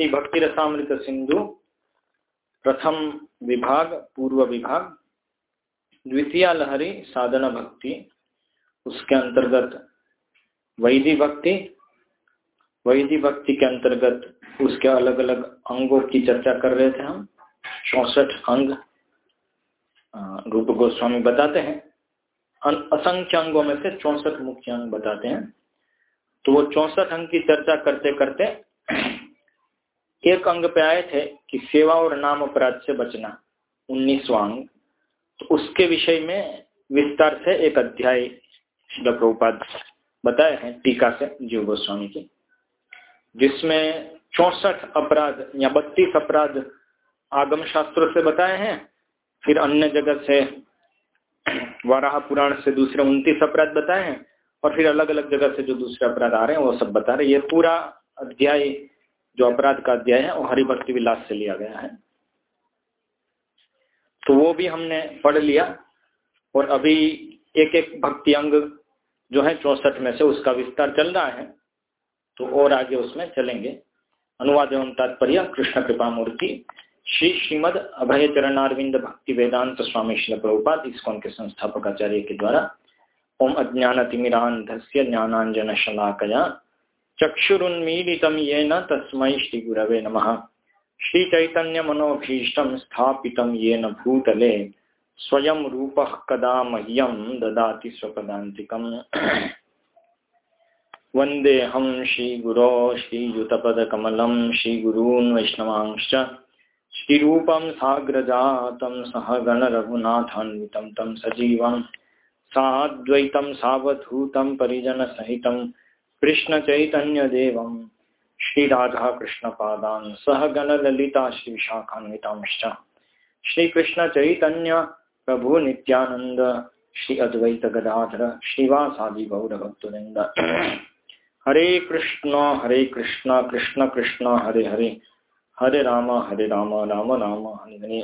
श्री भक्ति रसामृत सिंधु, प्रथम विभाग, पूर्व विभाग, द्वितीय लहरी, साधना भक्ति, उसके अंतर्गत वैधि भक्ति वैधि भक्ति के अंतर्गत उसके अलग अलग अंगों की चर्चा कर रहे थे हम, चौसठ अंग रूप गोस्वामी बताते हैं। असंख्य अंगों में से चौसठ मुख्य अंग बताते हैं। तो वो चौसठ अंग की चर्चा करते करते एक अंग पे आए थे कि सेवा और नाम अपराध से बचना उन्नीसवा अंग तो उसके विषय में विस्तार से एक अध्याय प्रभुपाद बताए हैं टीका से जीव गोस्वामी की, जिसमें चौसठ अपराध या बत्तीस अपराध आगम शास्त्रों से बताए हैं। फिर अन्य जगह से वाराह पुराण से दूसरे उनतीस अपराध बताए हैं और फिर अलग अलग जगह से जो दूसरे अपराध आ रहे हैं, वो सब बता रहे हैं। ये पूरा अध्याय जो अपराध का अध्याय है, वो हरिभक्ति विलास से लिया गया है। तो वो भी हमने पढ़ लिया, और अभी एक एक भक्ति अंग जो है चौसठ में से उसका विस्तार चल रहा है तो और आगे उसमें चलेंगे। अनुवाद एवं तात्पर्य, कृष्ण कृपा मूर्ति श्री श्रीमद अभय चरणारविंद भक्ति वेदांत स्वामी श्री प्रभुपाद इसकोन के संस्थापक आचार्य के द्वारा, ओम अज्ञानतिमिरान्धस्य ज्ञानांजन शलाकया चक्षुरुन्मीलितं येन तस्मै श्रीगुरवे नमः। श्रीचैतन्यमनोभीष्टं स्थापितं येन भूतले, स्वयं रूपः कदा मह्यं ददाति स्वपदान्तिकम्। वन्देऽहं श्रीगुरो श्रीयुतपदकमलं, श्रीगुरून् वैष्णवांश्च, श्रीरूपं साग्रजातं सहगणरघुनाथान्वितं तं सजीवं, साद्वैतं सावधूतं परिजनसहितं कृष्णचैतन्यदेवं श्रीराधाकृष्णपादान् सहगणललिता श्रीशाखान्वितांश्च श्रीकृष्णचैतन्य, प्रभु नित्यानंद श्री अद्वैत गदाधर, श्रीवासादि गौरभक्तुलिंद हरे कृष्ण हरे कृष्ण कृष्ण कृष्ण, हरे हरे। हरे राम हरे राम राम राम हरे हरे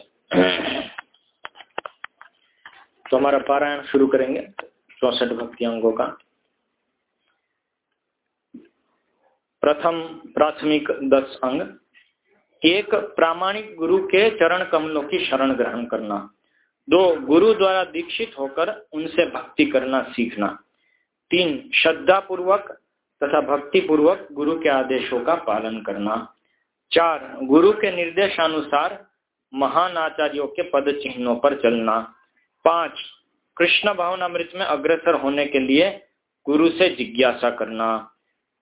तो हमारा पारायण शुरू करेंगे। चौसठ भक्ति अंगों का। प्रथम प्राथमिक दस अंग। एक, प्रामाणिक गुरु के चरण कमलों की शरण ग्रहण करना। दो, गुरु द्वारा दीक्षित होकर उनसे भक्ति करना, सीखना। तीन श्रद्धा पूर्वक तथा भक्ति पूर्वक गुरु के आदेशों का पालन करना। चार, गुरु के निर्देशानुसार महान आचार्यों के पद चिन्हों पर चलना। पाँच, कृष्ण भवन अमृत में अग्रसर होने के लिए गुरु से जिज्ञासा करना।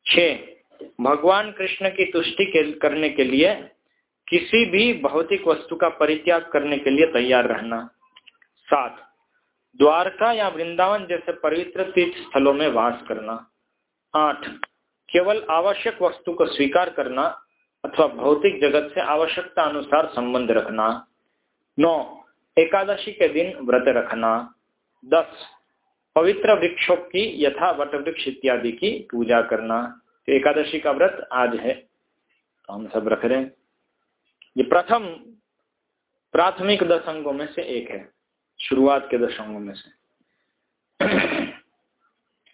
छ भगवान कृष्ण की तुष्टि करने के लिए किसी भी भौतिक वस्तु का परित्याग करने के लिए तैयार रहना। सात, द्वारका या वृंदावन जैसे पवित्र तीर्थ स्थलों में वास करना। आठ, केवल आवश्यक वस्तु को स्वीकार करना अथवा भौतिक जगत से आवश्यकता अनुसार संबंध रखना। नौ, एकादशी के दिन व्रत रखना। दस, पवित्र वृक्षों की यथा वट वृक्ष इत्यादि की पूजा करना। तो एकादशी का व्रत आज है। तो हम सब रख रहे हैं। ये प्रथम प्राथमिक दस अंगों में से एक है। शुरुआत के दस अंगों में से।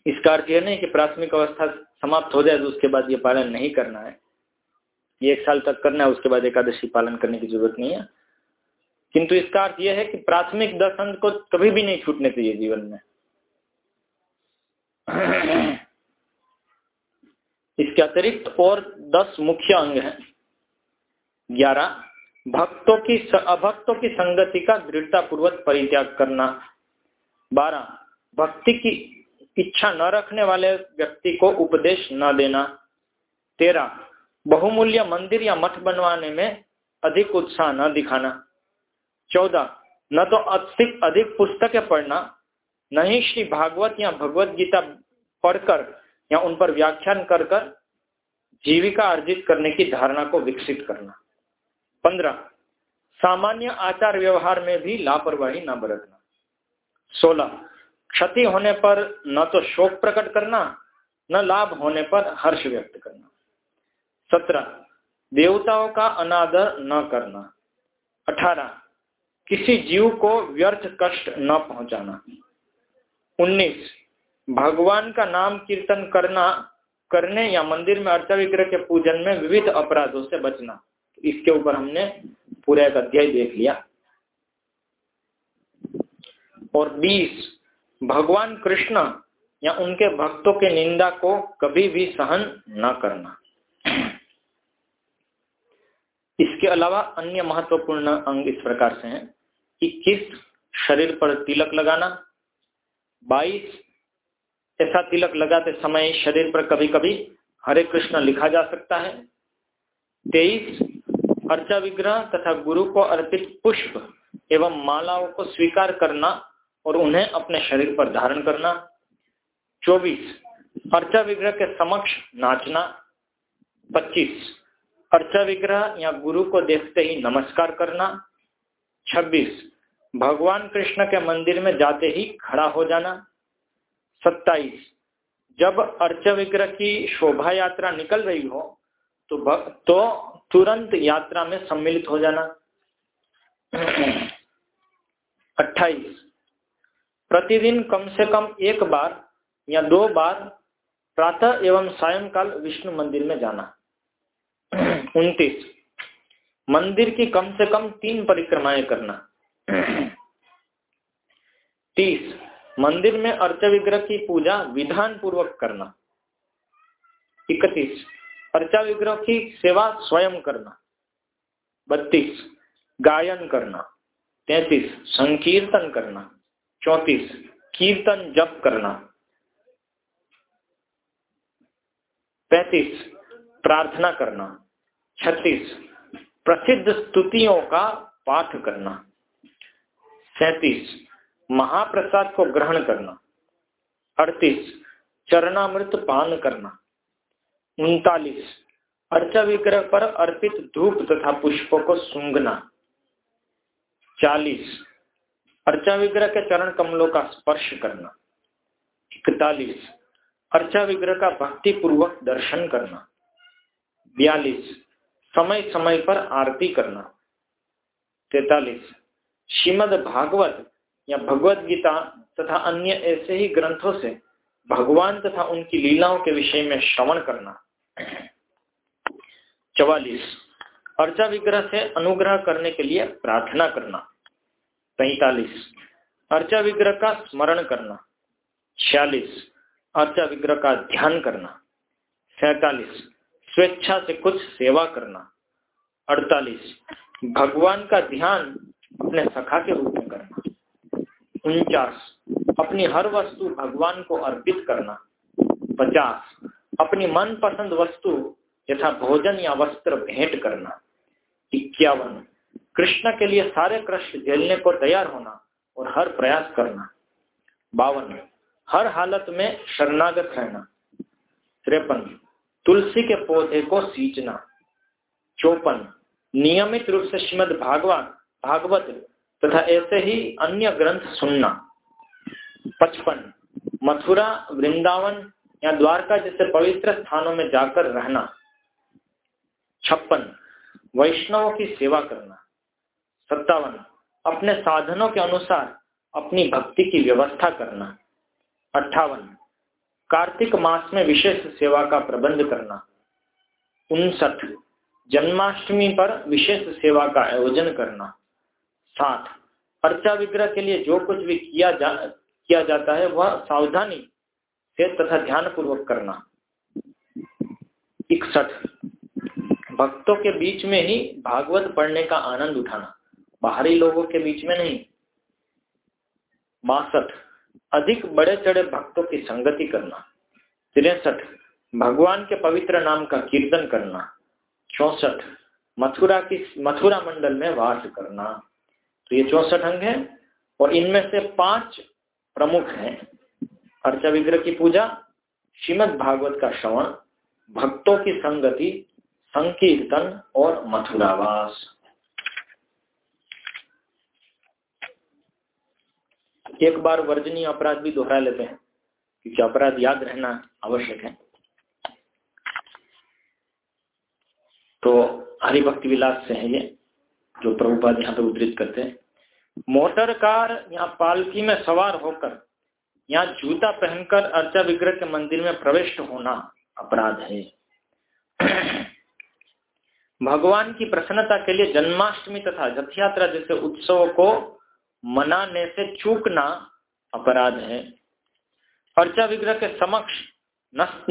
इसका अर्थ यह नहीं कि प्राथमिक अवस्था समाप्त हो जाए तो उसके बाद ये पालन नहीं करना है। ये एक साल तक करना है, उसके बाद एकादशी पालन करने की ज़रूरत नहीं है। किंतु इसका अर्थ यह है कि प्राथमिक दस अंग को कभी भी नहीं छूटने चाहिए जीवन में। अतिरिक्त और दस मुख्य अंग हैं। ग्यारह, भक्तों की अभक्तों की संगति का दृढ़ता पूर्वक परित्याग करना। बारह, भक्ति की इच्छा न रखने वाले व्यक्ति को उपदेश न देना। तेरह, बहुमूल्य मंदिर या मठ बनवाने में अधिक उत्साह न दिखाना। चौदह, न तो अधिक अधिक पुस्तकें पढ़ना, न ही श्री भागवत या भगवत गीता पढ़कर या उन पर व्याख्यान कर कर जीविका अर्जित करने की धारणा को विकसित करना। पंद्रह, सामान्य आचार व्यवहार में भी लापरवाही न बरतना। सोलह, क्षति होने पर न तो शोक प्रकट करना, न लाभ होने पर हर्ष व्यक्त करना। सत्रह, देवताओं का अनादर न करना। अठारह, किसी जीव को व्यर्थ कष्ट न पहुंचाना। उन्नीस, भगवान का नाम कीर्तन करना करने या मंदिर में अर्चा विग्रह के पूजन में विविध अपराधों से बचना। तो इसके ऊपर हमने पूरा एक अध्याय देख लिया। और 20 भगवान कृष्ण या उनके भक्तों के निंदा को कभी भी सहन न करना। इसके अलावा अन्य महत्वपूर्ण अंग इस प्रकार से हैं कि किस शरीर पर तिलक लगाना 22 ऐसा तिलक लगाते समय शरीर पर कभी कभी हरे कृष्ण लिखा जा सकता है। तेईस, अर्चा विग्रह तथा गुरु को अर्पित पुष्प एवं मालाओं को स्वीकार करना और उन्हें अपने शरीर पर धारण करना। चौबीस, अर्चा विग्रह के समक्ष नाचना। पच्चीस, अर्चा विग्रह या गुरु को देखते ही नमस्कार करना। छब्बीस, भगवान कृष्ण के मंदिर में जाते ही खड़ा हो जाना। सत्ताईस। जब अर्च विग्रह की शोभा यात्रा निकल रही हो तो तो तुरंत यात्रा में सम्मिलित हो जाना। अट्ठाईस। प्रतिदिन कम से कम एक बार या दो बार प्रातः एवं सायंकाल विष्णु मंदिर में जाना। उनतीस। मंदिर की कम से कम तीन परिक्रमाएँ करना। तीस। मंदिर में अर्च विग्रह की पूजा विधान पूर्वक करना। इकतीस। अर्चा विग्रह की सेवा स्वयं करना। बत्तीस। गायन करना। तैतीस। संकीर्तन करना। चौतीस। कीर्तन जप करना। पैतीस। प्रार्थना करना। छत्तीस। प्रसिद्ध स्तुतियों का पाठ करना। सैतीस। महाप्रसाद को ग्रहण करना। अड़तीस, चरणामृत पान करना। उनतालीस, अर्चा विग्रह पर अर्पित धूप तथा पुष्पों को सूंघना। चालीस, अर्चा विग्रह के चरण कमलों का स्पर्श करना। इकतालीस, अर्चा विग्रह का भक्ति पूर्वक दर्शन करना। बयालीस समय समय पर आरती करना। तैतालीस श्रीमद भागवत या भगवत गीता तथा अन्य ऐसे ही ग्रंथों से भगवान तथा उनकी लीलाओं के विषय में श्रवण करना। चवालीस। अर्चा विग्रह से अनुग्रह करने के लिए प्रार्थना करना। पैतालीस। अर्चा विग्रह का स्मरण करना। छियालीस। अर्चा विग्रह का ध्यान करना। सैतालीस। स्वेच्छा से कुछ सेवा करना। अड़तालीस। भगवान का ध्यान अपने सखा के रूप में करना। उनचास। अपनी हर वस्तु भगवान को अर्पित करना। पचास। अपनी मनपसंद वस्तु यथा भोजन या वस्त्र भेंट करना। इक्यावन। कृष्ण के लिए सारे कष्ट झेलने को तैयार होना और हर प्रयास करना। बावन। हर हालत में शरणागत रहना। त्रेपन। तुलसी के पौधे को सींचना। चौपन। नियमित रूप से श्रीमद भागवत भागवत तथा ऐसे ही अन्य ग्रंथ सुनना। पचपन, मथुरा, वृंदावन या द्वारका जैसे पवित्र स्थानों में जाकर रहना। छप्पन, वैष्णवों की सेवा करना। सत्तावन, अपने साधनों के अनुसार अपनी भक्ति की व्यवस्था करना। अट्ठावन, कार्तिक मास में विशेष सेवा का प्रबंध करना। उनसठ, जन्माष्टमी पर विशेष सेवा का आयोजन करना। साठ अर्चा विग्रह के लिए जो कुछ भी किया जा, किया जाता है, वह सावधानी से तथा ध्यान पूर्वक करना। इकसठ। भक्तों के बीच में ही भागवत पढ़ने का आनंद उठाना। बाहरी लोगों के बीच में नहीं। बासठ। अधिक बड़े चढ़े भक्तों की संगति करना। तिरसठ। भगवान के पवित्र नाम का कीर्तन करना। चौसठ। मथुरा की, मथुरा मंडल में वास करना। तो ये चौसठ अंग है और इनमें से पाँच प्रमुख हैं। अर्चा विग्रह की पूजा, श्रीमद भागवत का श्रवण, भक्तों की संगति, संकीर्तन और मथुरावास। एक बार वर्जनीय अपराध भी दोहरा लेते हैं, क्योंकि अपराध याद रहना आवश्यक है। तो हरिभक्ति विलास से है ये। जो प्रभुपाद यहाँ पे उद्धृत करते हैं। मोटर कार या पालकी में सवार होकर या जूता पहनकर अर्चा विग्रह के मंदिर में प्रविष्ट होना अपराध है। भगवान की प्रसन्नता के लिए जन्माष्टमी तथा रथ यात्रा जैसे उत्सवों को मनाने से चूकना अपराध है। अर्चा विग्रह के समक्ष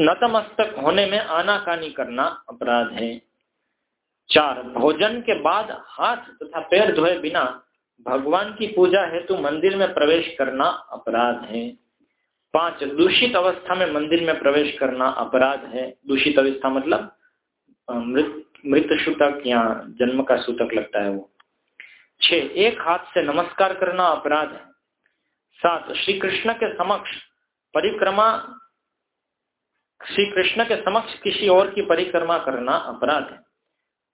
नतमस्तक होने में आनाकानी करना अपराध है। चार, भोजन के बाद हाथ तथा पैर धोए बिना भगवान की पूजा हेतु मंदिर में प्रवेश करना अपराध है। पाँच, दूषित अवस्था में मंदिर में प्रवेश करना अपराध है। दूषित अवस्था मतलब मृत मृत सूतक या जन्म का सूतक लगता है वो। छ एक हाथ से नमस्कार करना अपराध है। सात श्री कृष्ण के समक्ष परिक्रमा श्री कृष्ण के समक्ष किसी और की परिक्रमा करना अपराध है।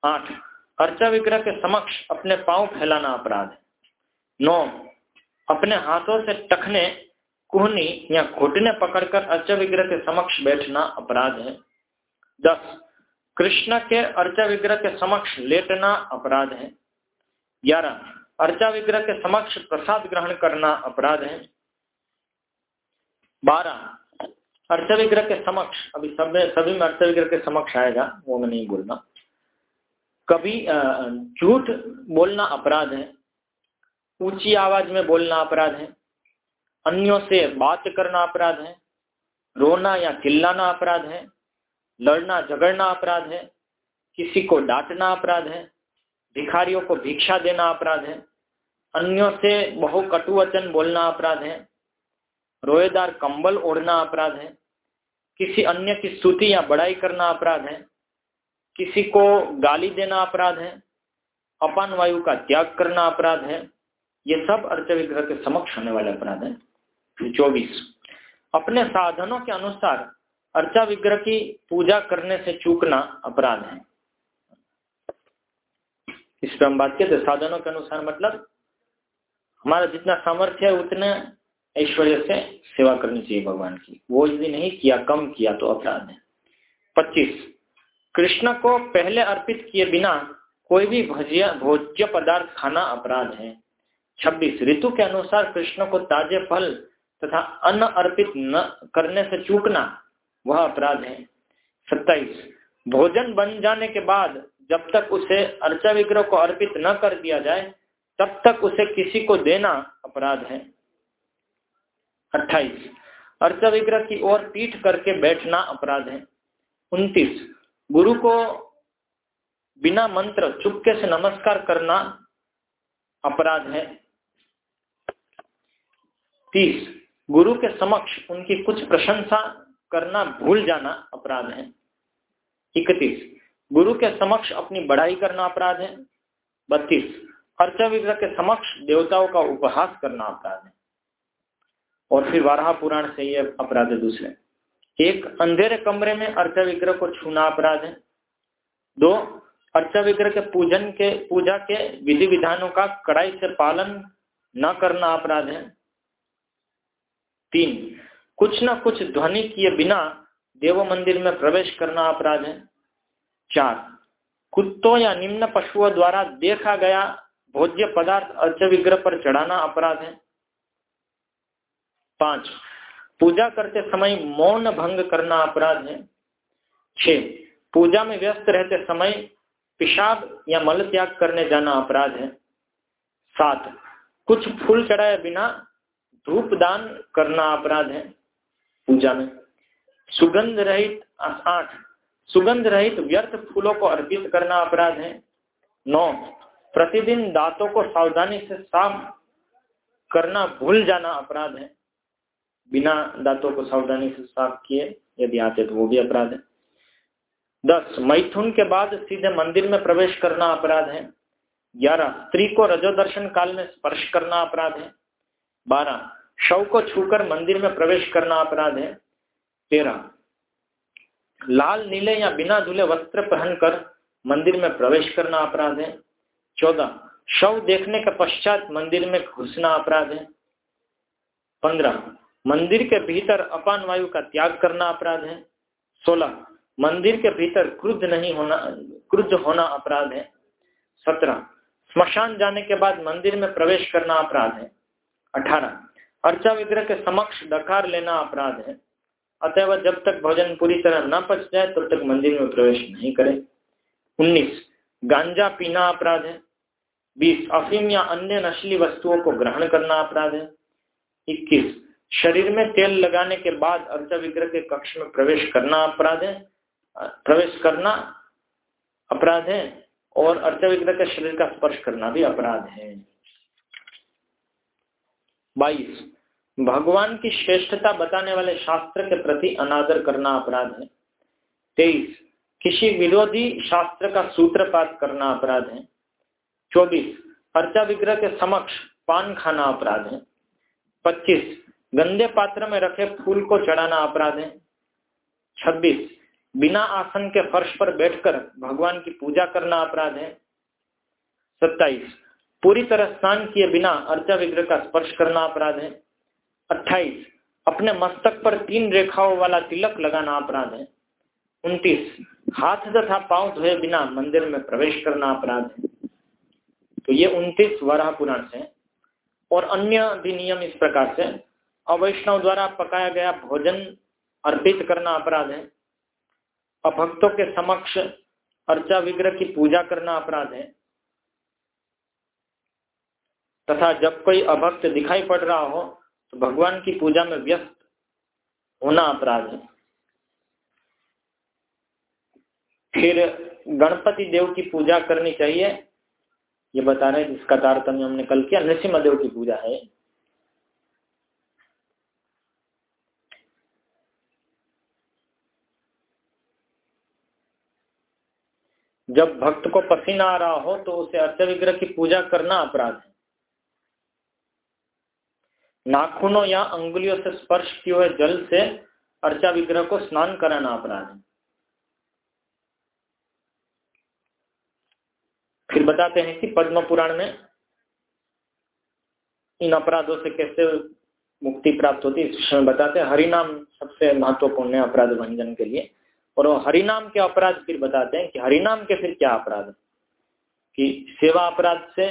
आठ अर्चा विग्रह के समक्ष अपने पाँव फैलाना अपराध। है नौ, अपने हाथों से टखने, कुहनी या घुटने पकड़कर अर्चा विग्रह के समक्ष बैठना अपराध है। दस, कृष्ण के अर्चा विग्रह के समक्ष लेटना अपराध है। ग्यारह, अर्चा विग्रह के समक्ष प्रसाद ग्रहण करना अपराध है। बारह, अर्चा विग्रह के समक्ष, अभी सब सभी में अर्चा विग्रह के समक्ष आएगा, वो मैं नहीं बोलना। कभी झूठ बोलना अपराध है ऊँची आवाज़ में बोलना अपराध है अन्यों से बात करना अपराध है रोना या चिल्लाना अपराध है लड़ना झगड़ना अपराध है किसी को डांटना अपराध है भिखारियों को भिक्षा देना अपराध है अन्यों से बहु कटु वचन बोलना अपराध है रोएदार कंबल ओढ़ना अपराध है किसी अन्य की स्तुति या बड़ाई करना अपराध है किसी को गाली देना अपराध है, अपान वायु का त्याग करना अपराध है, ये सब अर्थ विग्रह के समक्ष होने वाले अपराध है। चौबीस। अपने साधनों के अनुसार अर्चा विग्रह की पूजा करने से चूकना अपराध है। इस पर हम बात कहते साधनों के अनुसार मतलब हमारा जितना सामर्थ्य है, उतने ऐश्वर्य से सेवा करनी चाहिए भगवान की। वो यदि नहीं किया, कम किया तो अपराध है। पच्चीस। कृष्ण को पहले अर्पित किए बिना कोई भी भजिया, भोज्य पदार्थ खाना अपराध है। छब्बीस, ऋतु के अनुसार कृष्ण को ताजे फल तथा अन्न अर्पित न करने से चूकना, वह अपराध है। सत्ताईस, भोजन बन जाने के बाद जब तक उसे अर्चा विग्रह को अर्पित न कर दिया जाए, तब तक उसे किसी को देना अपराध है। अट्ठाईस, अर्चा विग्रह की ओर पीठ करके बैठना अपराध है। उन्तीस गुरु को बिना मंत्र चुपके से नमस्कार करना अपराध है। तीस, गुरु के समक्ष उनकी कुछ प्रशंसा करना भूल जाना अपराध है। इकतीस, गुरु के समक्ष अपनी बढ़ाई करना अपराध है। बत्तीस अर्चा विग्रह के समक्ष देवताओं का उपहास करना अपराध है। और फिर वाराह पुराण से ये अपराध दूसरे। एक अंधेरे कमरे में अर्चा विग्रह को छूना अपराध है। दो अर्चा विग्रह के पूजन के, पूजा के विधि विधानों का कड़ाई से पालन न करना अपराध है। तीन, कुछ न कुछ ध्वनि किए बिना देव मंदिर में प्रवेश करना अपराध है। चार, कुत्तों या निम्न पशुओं द्वारा देखा गया भोज्य पदार्थ अर्च विग्रह पर चढ़ाना अपराध है। पाँच पूजा करते समय मौन भंग करना अपराध है। छ पूजा में व्यस्त रहते समय पिशाब या मल त्याग करने जाना अपराध है। सात, कुछ फूल चढ़ाए बिना धूप दान करना अपराध है। पूजा में सुगंध रहित आठ, सुगंध रहित व्यर्थ फूलों को अर्पित करना अपराध है। नौ, प्रतिदिन दांतों को सावधानी से साफ़ करना भूल जाना अपराध है। बिना दांतों को सावधानी से साफ़ किए, यदि आते तो वो भी अपराध है। दस, मैथुन के बाद सीधे मंदिर में प्रवेश करना अपराध है। ग्यारह, स्त्री को रजो दर्शन काल में स्पर्श करना अपराध है। बारह, शव को छूकर मंदिर में प्रवेश करना अपराध है। तेरह, लाल, नीले या बिना धुले वस्त्र पहनकर मंदिर में प्रवेश करना अपराध है। चौदह, शव देखने के पश्चात मंदिर में घुसना अपराध है। पंद्रह मंदिर के भीतर अपान वायु का त्याग करना अपराध है। सोलह, मंदिर के भीतर क्रुद्ध नहीं होना, क्रुद्ध होना अपराध है। सत्रह, स्मशान जाने के बाद मंदिर में प्रवेश करना अपराध है। अठारह, अर्चा विग्रह के समक्ष डकार लेना अपराध है। अतएव जब तक भोजन पूरी तरह न पच जाए, तब तक मंदिर में प्रवेश नहीं करे। उन्नीस, गांजा पीना अपराध है। बीस अफीम या अन्य नशीली वस्तुओं को ग्रहण करना अपराध है। इक्कीस शरीर में तेल लगाने के बाद अर्चा विग्रह के कक्ष में प्रवेश करना अपराध है। प्रवेश करना अपराध है और अर्चा विग्रह के शरीर का स्पर्श करना भी अपराध है। बाईस, भगवान की श्रेष्ठता बताने वाले शास्त्र के प्रति अनादर करना अपराध है। तेईस, किसी विरोधी शास्त्र का सूत्रपात करना अपराध है। चौबीस अर्चा विग्रह के समक्ष पान खाना अपराध है। पच्चीस गंदे पात्र में रखे फूल को चढ़ाना अपराध है। छब्बीस, बिना आसन के फर्श पर बैठकर भगवान की पूजा करना अपराध है। सत्ताईस, पूरी तरह स्नान किए बिना अर्चा विग्रह का स्पर्श करना अपराध है। अट्ठाईस, अपने मस्तक पर तीन रेखाओं वाला तिलक लगाना अपराध है। उनतीस, हाथ तथा पाँव धोए बिना मंदिर में प्रवेश करना अपराध है। तो ये उनतीस वराह पुराण से और अन्य भी नियम इस प्रकार से अवैष्णव द्वारा पकाया गया भोजन अर्पित करना अपराध है। अभक्तों के समक्ष अर्चा विग्रह की पूजा करना अपराध है। तथा जब कोई अभक्त दिखाई पड़ रहा हो तो भगवान की पूजा में व्यस्त होना अपराध है। फिर गणपति देव की पूजा करनी चाहिए। ये बता रहे जिसका तारतम्य हमने कल किया, नृसिंह देव की पूजा है। जब भक्त को पसीना आ रहा हो तो उसे अर्थ विग्रह की पूजा करना अपराध है। नाखूनों या अंगुलियों से स्पर्श किए हुए जल से अर्चा विग्रह को स्नान कराना अपराध है। फिर बताते हैं कि पद्म पुराण में इन अपराधों से कैसे मुक्ति प्राप्त होती है। इस विषय में बताते हैं। हरिनाम सबसे महत्वपूर्ण है अपराध भंजन के लिए। और हरिनाम के अपराध फिर बताते हैं कि हरिनाम के फिर क्या अपराध कि सेवा अपराध से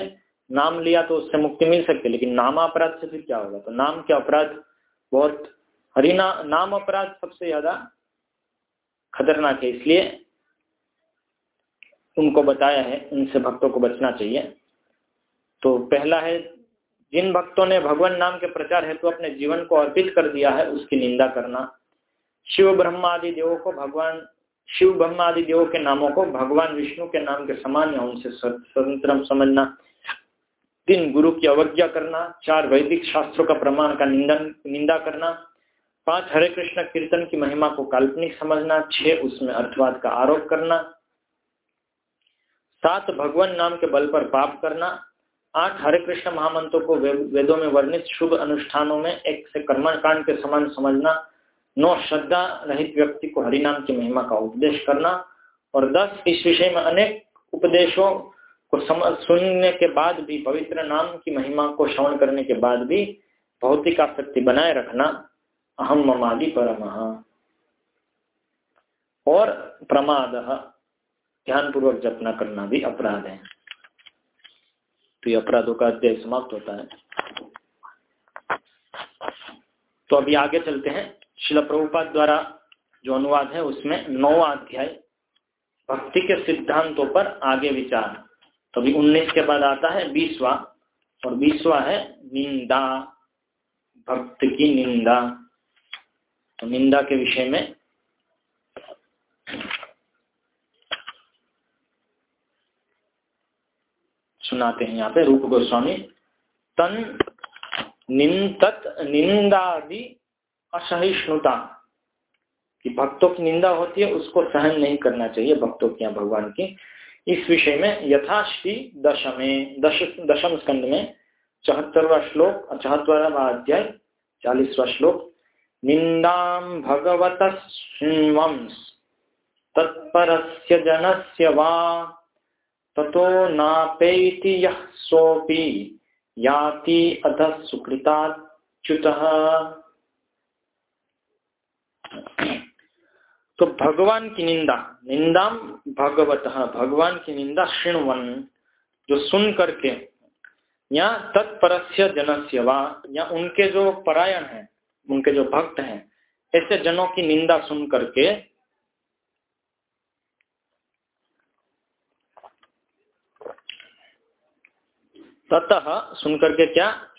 नाम लिया तो उससे मुक्ति मिल सकती है, लेकिन नाम अपराध से फिर क्या होगा? तो नाम के अपराध बहुत हरिना, नाम अपराध सबसे ज़्यादा खतरनाक है, इसलिए उनको बताया है, उनसे भक्तों को बचना चाहिए। तो पहला है, जिन भक्तों ने भगवान नाम के प्रचार हेतु तो अपने जीवन को अर्पित कर दिया है, उसकी निंदा करना। शिव ब्रह्मा आदि देवों को भगवान, शिव ब्रह्मा आदि देवों के नामों को भगवान विष्णु के नाम के समान या उनसे स्वतंत्र समझना तीन गुरु की अवज्ञा करना, चार वैदिक शास्त्रों का प्रमाण का निंदन, निंदा करना, पाँच हरे कृष्ण कीर्तन की महिमा को काल्पनिक समझना, छह उसमें अर्थवाद का आरोप करना, सात भगवान नाम के बल पर पाप करना, आठ हरे कृष्ण महामंत्रों को वेदों में वर्णित शुभ अनुष्ठानों में एक से कर्मकांड के समान समझना नौ श्रद्धा रहित व्यक्ति को हरिनाम की महिमा का उपदेश करना और दस, इस विषय में अनेक उपदेशों को समझ सुनने के बाद भी, पवित्र नाम की महिमा को श्रवण करने के बाद भी भौतिक आसक्ति बनाए रखना अहम ममादि परम। और प्रमाद ध्यान पूर्वक जपना करना भी अपराध है। तो ये अपराधों का अध्याय समाप्त होता है। तो अभी आगे चलते हैं। शिल प्रभुपाद द्वारा जो अनुवाद है, उसमें नौवा अध्याय भक्ति के सिद्धांतों पर आगे विचार। तो अभी उन्नीस के बाद आता है बीसवा, और बीसवा है निंदा, भक्त की निंदा। तो निंदा के विषय में सुनाते हैं यहाँ पे रूप गोस्वामी। तन निंदत निंदादि असहिष्णुता। कि भक्तों की निंदा होती है, उसको सहन नहीं करना चाहिए भक्तों की भगवान की। इस विषय में यथाश्री दशमे, दश, दशम स्कंद में चौहत्तरवा श्लोक, चौहत्तरवा अध्याय, चालीसवा श्लोक, निंदा भगवत तत्परस्य जनस्य वा, ततो नापेति यः सोऽपि, याति अधः सुकृताच्युतः। तो भगवान की निंदा निंदा भगवत, भगवान की निंदा श्रृणवन, जो सुन करके, या तत्परस्य जनस्य वा, या उनके जो परायण है, उनके जो भक्त हैं, ऐसे जनों की निंदा सुन करके, ततः सुन करके क्या?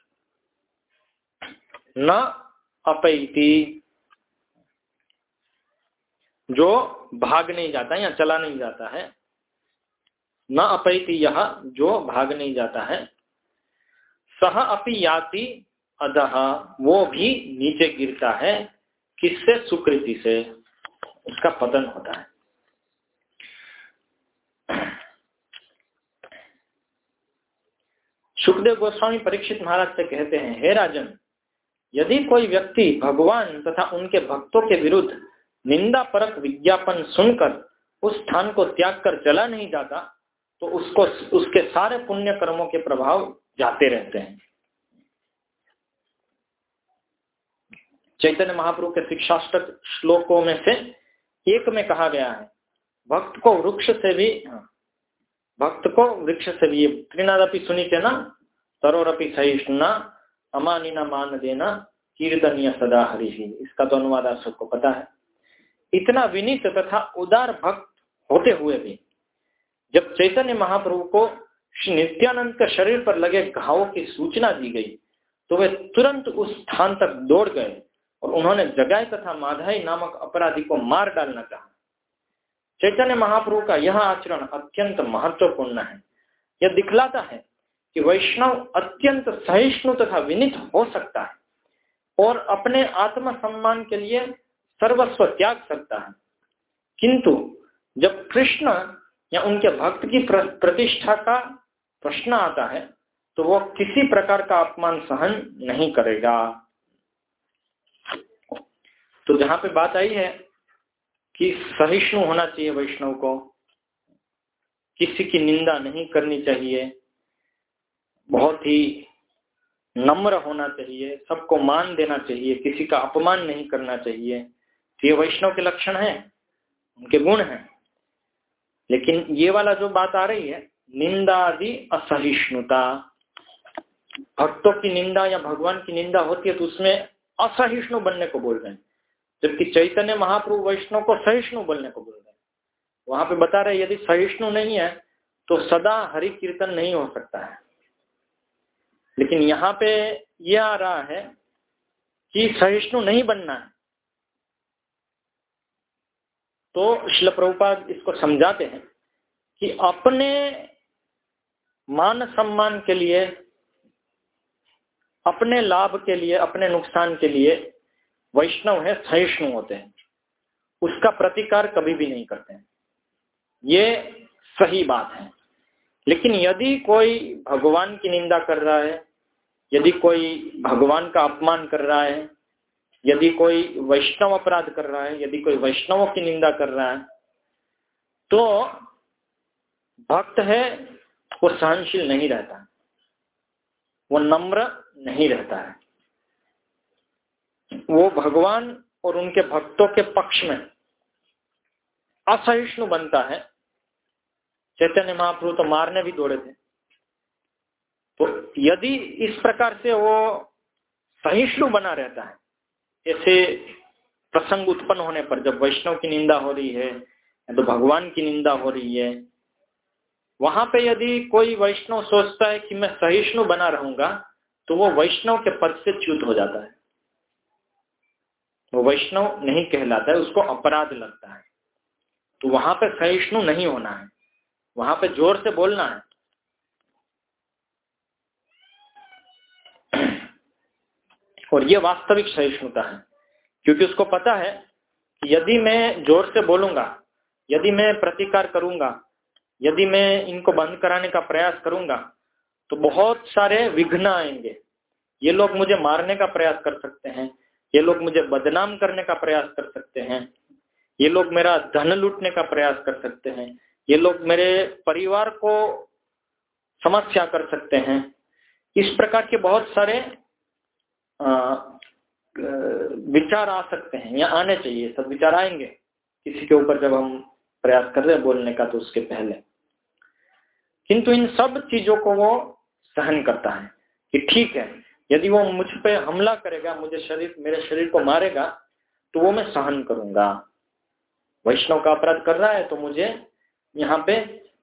न अपैती। जो भाग नहीं जाता या चला नहीं जाता है, न अपैति यह जो भाग नहीं जाता है। सह अपि याति अधह वो भी नीचे गिरता है, किससे? सुकृति से। उसका पतन होता है। सुखदेव गोस्वामी परीक्षित महाराज से कहते हैं, हे राजन, यदि कोई व्यक्ति भगवान तथा उनके भक्तों के विरुद्ध निंदा परक विज्ञापन सुनकर उस स्थान को त्याग कर चला नहीं जाता तो उसको उसके सारे पुण्य कर्मों के प्रभाव जाते रहते हैं। चैतन्य महाप्रभु के शिक्षाष्टक श्लोकों में से एक में कहा गया है भक्त को वृक्ष से भी हाँ, भक्त को वृक्ष से भी त्रिनादपि सुनी थे ना? सरोरपि सहिष्णुना अमानिना मान देना कीर्तनीय सदा हरि। इसका तो अनुवाद आप सबको पता है। इतना विनीत तथा उदार भक्त होते हुए भी, जब चैतन्य महाप्रभु को नित्यानंद के शरीर पर लगे घावों की सूचना दी गई तो वे तुरंत उस स्थान तक दौड़ गए और उन्होंने जगाए तथा माधाई नामक अपराधी को मार डालना चाहा चैतन्य महाप्रभु का यह आचरण अत्यंत महत्वपूर्ण है। यह दिखलाता है कि वैष्णव अत्यंत सहिष्णु तथा विनित हो सकता है और अपने आत्म सम्मान के लिए सर्वस्व त्याग सकता है। किंतु जब कृष्ण या उनके भक्त की प्रतिष्ठा का प्रश्न आता है तो वह किसी प्रकार का अपमान सहन नहीं करेगा। तो जहाँ पे बात आई है कि सहिष्णु होना चाहिए वैष्णव को, किसी की निंदा नहीं करनी चाहिए, बहुत ही नम्र होना चाहिए, सबको मान देना चाहिए, किसी का अपमान नहीं करना चाहिए ये वैष्णव के लक्षण है, उनके गुण हैं। लेकिन ये वाला जो बात आ रही है, निंदा आदि असहिष्णुता। भक्तों की निंदा या भगवान की निंदा होती है तो उसमें असहिष्णु बनने को बोल रहे हैं। जबकि चैतन्य महाप्रभु वैष्णव को सहिष्णु बनने को बोल रहे हैं। वहाँ पे बता रहे यदि सहिष्णु नहीं है तो सदा हरि कीर्तन नहीं हो सकता है। लेकिन यहाँ पे यह आ रहा है कि सहिष्णु नहीं बनना है। तो शिल प्रभुपाद इसको समझाते हैं कि अपने मान सम्मान के लिए, अपने लाभ के लिए, अपने नुकसान के लिए वैष्णव है, सहिष्णु होते हैं। उसका प्रतिकार कभी भी नहीं करते हैं। ये सही बात है। लेकिन यदि कोई भगवान की निंदा कर रहा है, यदि कोई भगवान का अपमान कर रहा है यदि कोई वैष्णव अपराध कर रहा है, यदि कोई वैष्णवों की निंदा कर रहा है तो भक्त है, वो सहनशील नहीं रहता। वो नम्र नहीं रहता है। वो भगवान और उनके भक्तों के पक्ष में असहिष्णु बनता है। चैतन्य महाप्रभु तो मारने भी दौड़े थे। तो यदि इस प्रकार से वो सहिष्णु बना रहता है ऐसे प्रसंग उत्पन्न होने पर जब वैष्णव की निंदा हो रही है तो भगवान की निंदा हो रही है, वहाँ पे यदि कोई वैष्णव सोचता है कि मैं सहिष्णु बना रहूँगा तो वो वैष्णव के पद से च्युत हो जाता है। वो वैष्णव नहीं कहलाता है, उसको अपराध लगता है। तो वहाँ पे सहिष्णु नहीं होना है। वहाँ पे ज़ोर से बोलना है। और ये वास्तविक सहिष्णुता है। क्योंकि उसको पता है कि यदि मैं ज़ोर से बोलूँगा, यदि मैं प्रतिकार करूँगा, यदि मैं इनको बंद कराने का प्रयास करूँगा तो बहुत सारे विघ्न आएँगे। ये लोग मुझे मारने का प्रयास कर सकते हैं, ये लोग मुझे बदनाम करने का प्रयास कर सकते हैं, ये लोग मेरा धन लूटने का प्रयास कर सकते हैं, ये लोग मेरे परिवार को समस्या कर सकते हैं। इस प्रकार के बहुत सारे विचार आ सकते हैं या आने चाहिए, सब विचार आएँगे। किसी के ऊपर जब हम प्रयास कर रहे हैं बोलने का तो उसके पहले। किंतु इन सब चीज़ों को वो सहन करता है कि ठीक है, यदि वो मुझ पे हमला करेगा, मुझे शरीर, मेरे शरीर को मारेगा तो वो मैं सहन करूँगा। वैष्णव का अपराध कर रहा है तो मुझे यहाँ पे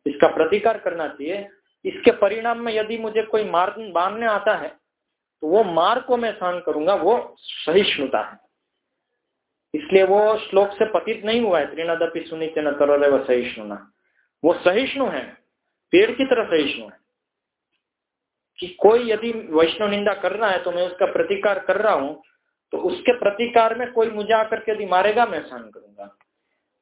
इसका प्रतिकार करना चाहिए। इसके परिणाम में यदि मुझे कोई मार मारने आता है तो वो मार को मैं सहन करूँगा, वो सहिष्णुता है। इसलिए वो श्लोक से पतित नहीं हुआ है त्रिनदपि सुनित न करो रे वो सहिष्णुना वो सहिष्णु है, पेड़ की तरह सहिष्णु है। कि कोई यदि वैष्णव निंदा कर रहा है तो मैं उसका प्रतिकार कर रहा हूँ तो उसके प्रतिकार में कोई मुझे आकर के यदि मारेगा, मैं सहन करूँगा।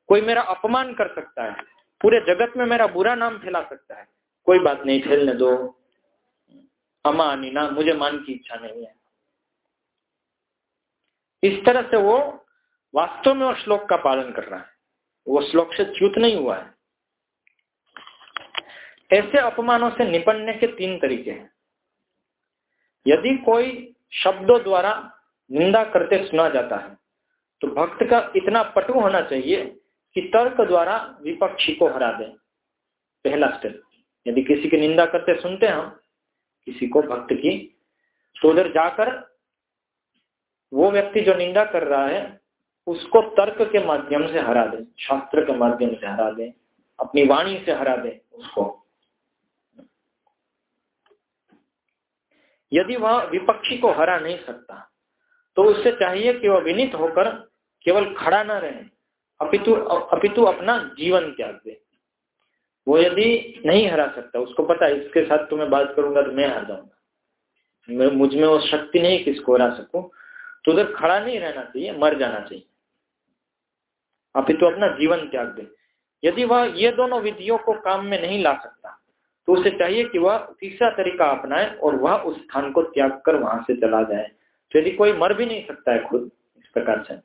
कोई मेरा अपमान कर सकता है, पूरे जगत में मेरा बुरा नाम फैला सकता है, कोई बात नहीं फैलने दो। अमा ना मुझे मान की इच्छा नहीं है। इस तरह से वो वास्तव में वो श्लोक का पालन कर रहा है। वो श्लोक से च्युत नहीं हुआ है। ऐसे अपमानों से निपटने के तीन तरीके हैं। यदि कोई शब्दों द्वारा निंदा करते सुना जाता है तो भक्त का इतना पटु होना चाहिए कि तर्क द्वारा विपक्षी को हरा दे। पहला स्टेप यदि किसी की निंदा करते सुनते हैं हम किसी को भक्त की। तो उधर जाकर वो व्यक्ति जो निंदा कर रहा है, उसको तर्क के माध्यम से हरा दे, शास्त्र के माध्यम से हरा दे, अपनी वाणी से हरा दे उसको। यदि वह विपक्षी को हरा नहीं सकता तो उससे चाहिए कि वह विनित होकर केवल खड़ा न रहे, अपितु अपितु अपना जीवन त्याग दे। वो यदि नहीं हरा सकता, उसको पता है, इसके साथ तो मैं बात करूँगा तो मैं हार जाऊँगा। मुझमें वो शक्ति नहीं कि इसको हरा सकूँ। तो उधर खड़ा नहीं रहना चाहिए, मर जाना चाहिए। अपितु अपना जीवन त्याग दे। यदि वह ये दोनों विधियों को काम में नहीं ला सकता तो उसे चाहिए कि वह तीसरा तरीका अपनाए और वह उस स्थान को त्याग कर वहाँ से चला जाए। तो यदि कोई मर भी नहीं सकता है खुद, इस प्रकार से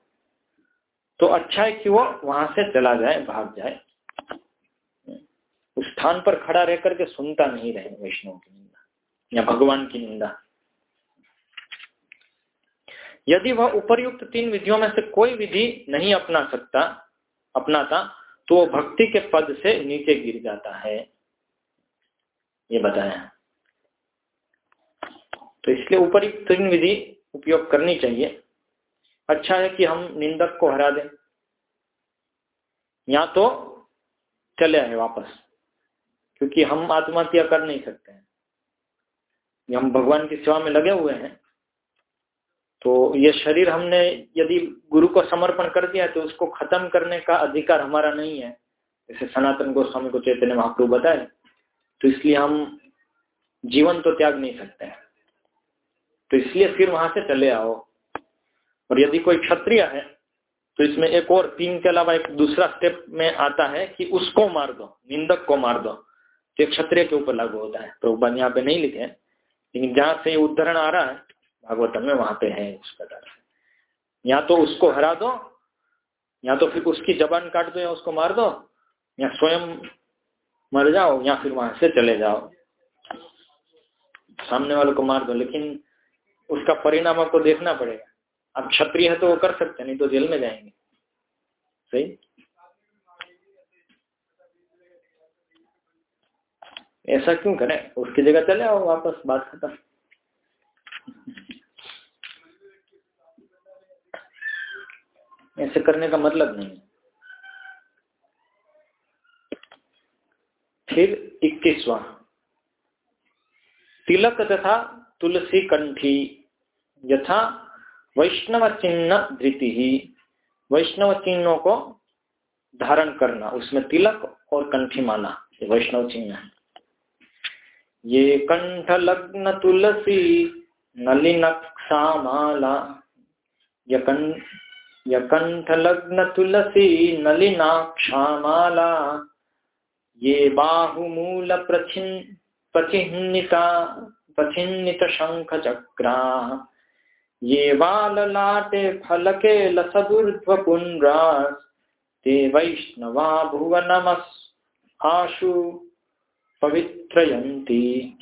तो अच्छा है कि वो वहाँ से चला जाए, भाग जाए। उस स्थान पर खड़ा रह करके सुनता नहीं रहे वैष्णव की निंदा, या भगवान की निंदा। यदि वह उपर्युक्त तीन विधियों में से कोई विधि नहीं अपना सकता, अपनाता तो वह भक्ति के पद से नीचे गिर जाता है। ये बताया। तो इसलिए उपर्युक्त तीन विधि उपयोग करनी चाहिए। अच्छा है कि हम निंदक को हरा दें। या तो चले आए वापस। क्योंकि हम आत्महत्या कर नहीं सकते हैं। हम भगवान की सेवा में लगे हुए हैं। तो ये शरीर हमने यदि गुरु को समर्पण कर दिया तो उसको खत्म करने का अधिकार हमारा नहीं है। जैसे सनातन गोस्वामी को चैतन्य महाप्रभु बताए तो इसलिए हम जीवन तो त्याग नहीं सकते हैं। तो इसलिए फिर वहाँ से चले आओ। और यदि कोई क्षत्रिय है तो इसमें एक और, तीन के अलावा एक दूसरा स्टेप में आता है कि उसको मार दो, निंदक को मार दो। तो क्षत्रिय के ऊपर लागू होता है। तो प्रभुपाद यहाँ पे नहीं लिखे लेकिन जहाँ से ये उदाहरण आ रहा है, भागवतम में वहाँ पे है उस प्रकार से या तो उसको हरा दो, या तो फिर उसकी जबान काट दो या उसको मार दो, या स्वयं मर जाओ, या फिर वहाँ से चले जाओ। सामने वाले को मार दो, लेकिन उसका परिणाम आपको देखना पड़ेगा। अब क्षत्रिय है तो वो कर सकते नहीं तो जेल में जाएँगे। सही? ऐसा क्यों करें? उसकी जगह चले आओ वापस, बात खत्म। ऐसे करने का मतलब नहीं फिर इक्कीसवा। तिलक तथा तुलसी कंठी यथा वैष्णव चिन्ह धृति ही। वैष्णव चिन्हों को धारण करना, उसमें तिलक और कंठी माना वैष्णव चिन्ह है। ये कंठ लग्न तुलसी नलिनक्षामाला यकंठ लग्न तुलसी नलिनाक्षामाला। ये बाहुमूल प्रचिन प्रचिन्निता प्रचिन्नित शंख चक्रा ये बाललाटे फलके लसदुर्ध्व पुण्रास ते वैष्णवा भुवनमस आशु पवित्रयंती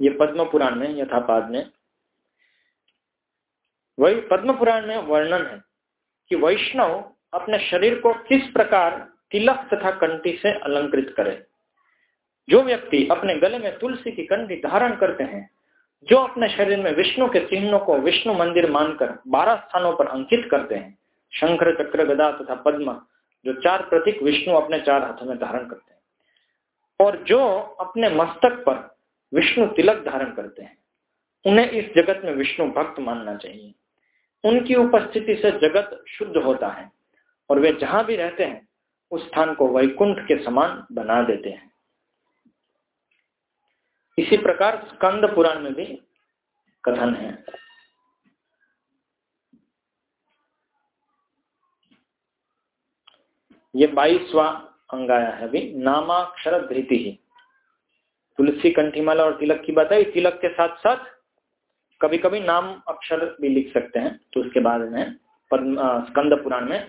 ये पद्म पुराण में, यथापाद में। वही पद्म पुराण में वर्णन है कि वैष्णव अपने शरीर को किस प्रकार तिलक तथा कंठी से अलंकृत करे। जो व्यक्ति अपने गले में तुलसी की कंठी धारण करते हैं, जो अपने शरीर में विष्णु के चिन्हों को विष्णु मंदिर मानकर बारह स्थानों पर अंकित करते हैं, शंकर चक्र गदा तथा पद्म, जो चार प्रतीक विष्णु अपने चार हाथों में धारण करते हैं। और जो अपने मस्तक पर विष्णु तिलक धारण करते हैं, उन्हें इस जगत में विष्णु भक्त मानना चाहिए। उनकी उपस्थिति से जगत शुद्ध होता है और वे जहाँ भी रहते हैं, उस स्थान को वैकुंठ के समान बना देते हैं। इसी प्रकार स्कंद पुराण में भी कथन है। ये बाईसवा अंगाया है। अभी नामाक्षर धृति ही। तुलसी कंठीमाला और तिलक की बात बताई तिलक के साथ साथ कभी कभी नाम अक्षर भी लिख सकते हैं तो उसके बाद में स्कंद पुराण में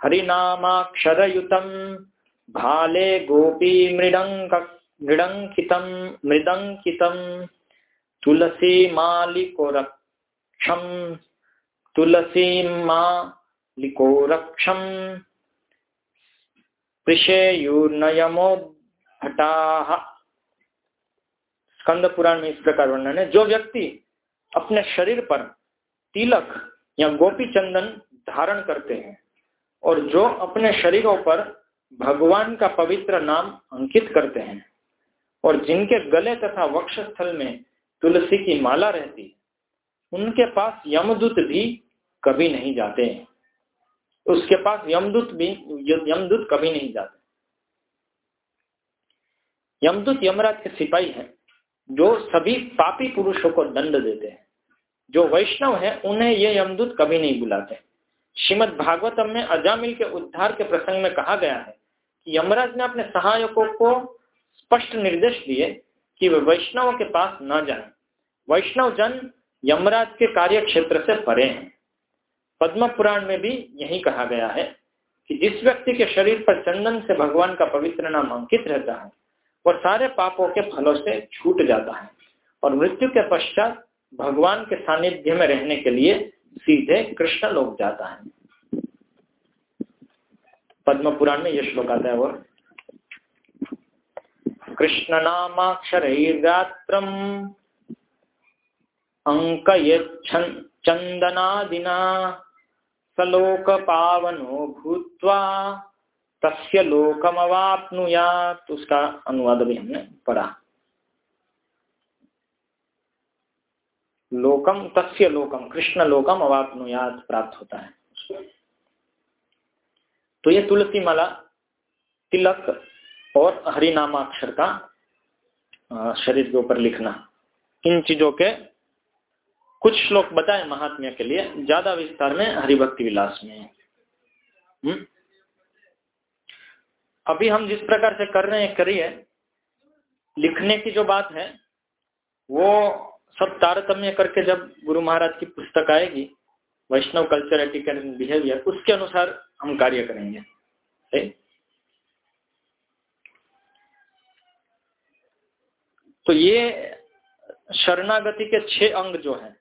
हरिनामाक्षर युतम भाले गोपी मृदंग, मृदंकितम मृदंकितम, तुलसी मालिकोरक्षम तुलसी मालिकोरक्षम पृषेयुर्नयमोद्भटा स्कंद पुराण में इस प्रकार वर्णन है। जो व्यक्ति अपने शरीर पर तिलक या गोपी चंदन धारण करते हैं और जो अपने शरीरों पर भगवान का पवित्र नाम अंकित करते हैं और जिनके गले तथा वक्ष स्थल में तुलसी की माला रहती, उनके पास यमदूत भी कभी नहीं जाते। हैं उसके पास यमदूत भी, यमदूत कभी नहीं जाते। यमदूत यमराज के सिपाही हैं, जो सभी पापी पुरुषों को दंड देते हैं। जो वैष्णव है, उन्हें ये यमदूत कभी नहीं बुलाते। श्रीमद भागवतम में अजामिल के उद्धार के प्रसंग में कहा गया है कि यमराज ने अपने सहायकों को स्पष्ट निर्देश दिए कि वे वैष्णव के पास न जाएँ। वैष्णव जन यमराज के कार्य क्षेत्र से परे हैं। पद्म पुराण में भी यही कहा गया है कि जिस व्यक्ति के शरीर पर चंदन से भगवान का पवित्र नाम अंकित रहता है वह सारे पापों के फलों से छूट जाता है और मृत्यु के पश्चात भगवान के सानिध्य में रहने के लिए सीधे कृष्ण लोक जाता है। पद्म पुराण में यह श्लोक आता है वो कृष्ण नामाक्षर अंक चंदनादिना सलोक पावनो भूतवा, तस्य लोकम अवापनुयात उसका अनुवाद भी हमने पढ़ा। लोकम तस्य लोकम कृष्ण लोकम अवापनुयात प्राप्त होता है। तो ये तुलसी माला तिलक और हरिनामाक्षर का शरीर के ऊपर लिखना, इन चीज़ों के कुछ श्लोक बताए महात्म्य के लिए, ज़्यादा विस्तार में, हरिभक्ति विलास में। हुँ? अभी हम जिस प्रकार से कर रहे हैं, करिए। लिखने की जो बात है, वो सब तारतम्य करके जब गुरु महाराज की पुस्तक आएगी, Vaishnav culture etiquette and behaviour, उसके अनुसार हम कार्य करेंगे। तो ये शरणागति के छह अंग जो है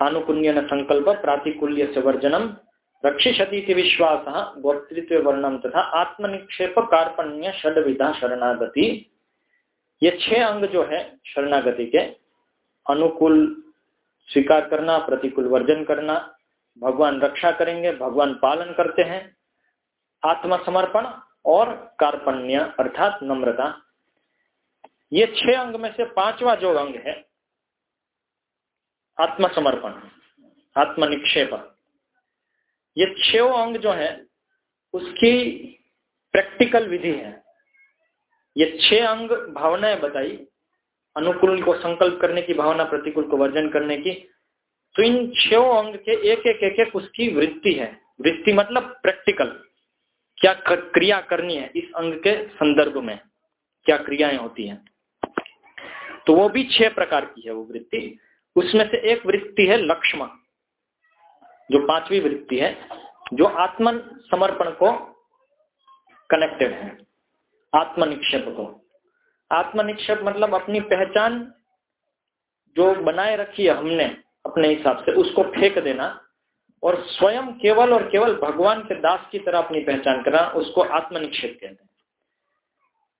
आनुकुल्य संकल्प प्रातिकूल्य से वर्जनम रक्षिषति विश्वास गोत्रित्व वर्णम तथा आत्मनिक्षेप कार्पण्य षड विधा शरणागति। ये छह अंग जो है शरणागति के, अनुकूल स्वीकार करना, प्रतिकूल वर्जन करना, भगवान रक्षा करेंगे, भगवान पालन करते हैं, आत्मसमर्पण और कार्पण्य, अर्थात नम्रता। ये छह अंग में से पांचवा जो अंग है आत्मसमर्पण, आत्मनिक्षेप। ये छो अंग जो है, उसकी प्रैक्टिकल विधि है। ये छह अंग भावनाएँ बताई, अनुकूल को संकल्प करने की भावना, प्रतिकूल को वर्जन करने की। तो इन छह अंग के एक एक एक एक उसकी वृत्ति है। वृत्ति मतलब प्रैक्टिकल। क्या क्रिया करनी है इस अंग के संदर्भ में? क्या क्रियाएँ होती हैं? तो वो भी छह प्रकार की है, वो वृत्ति। उसमें से एक वृत्ति है लक्ष्म, जो पांचवी वृत्ति है, जो आत्मन समर्पण को कनेक्टेड है, आत्मनिक्षेप को। आत्मनिक्षेप मतलब अपनी पहचान जो बनाए रखी है हमने अपने हिसाब से, उसको फेंक देना और स्वयं केवल और केवल भगवान के दास की तरह अपनी पहचान करना, उसको आत्मनिक्षेप कहते हैं।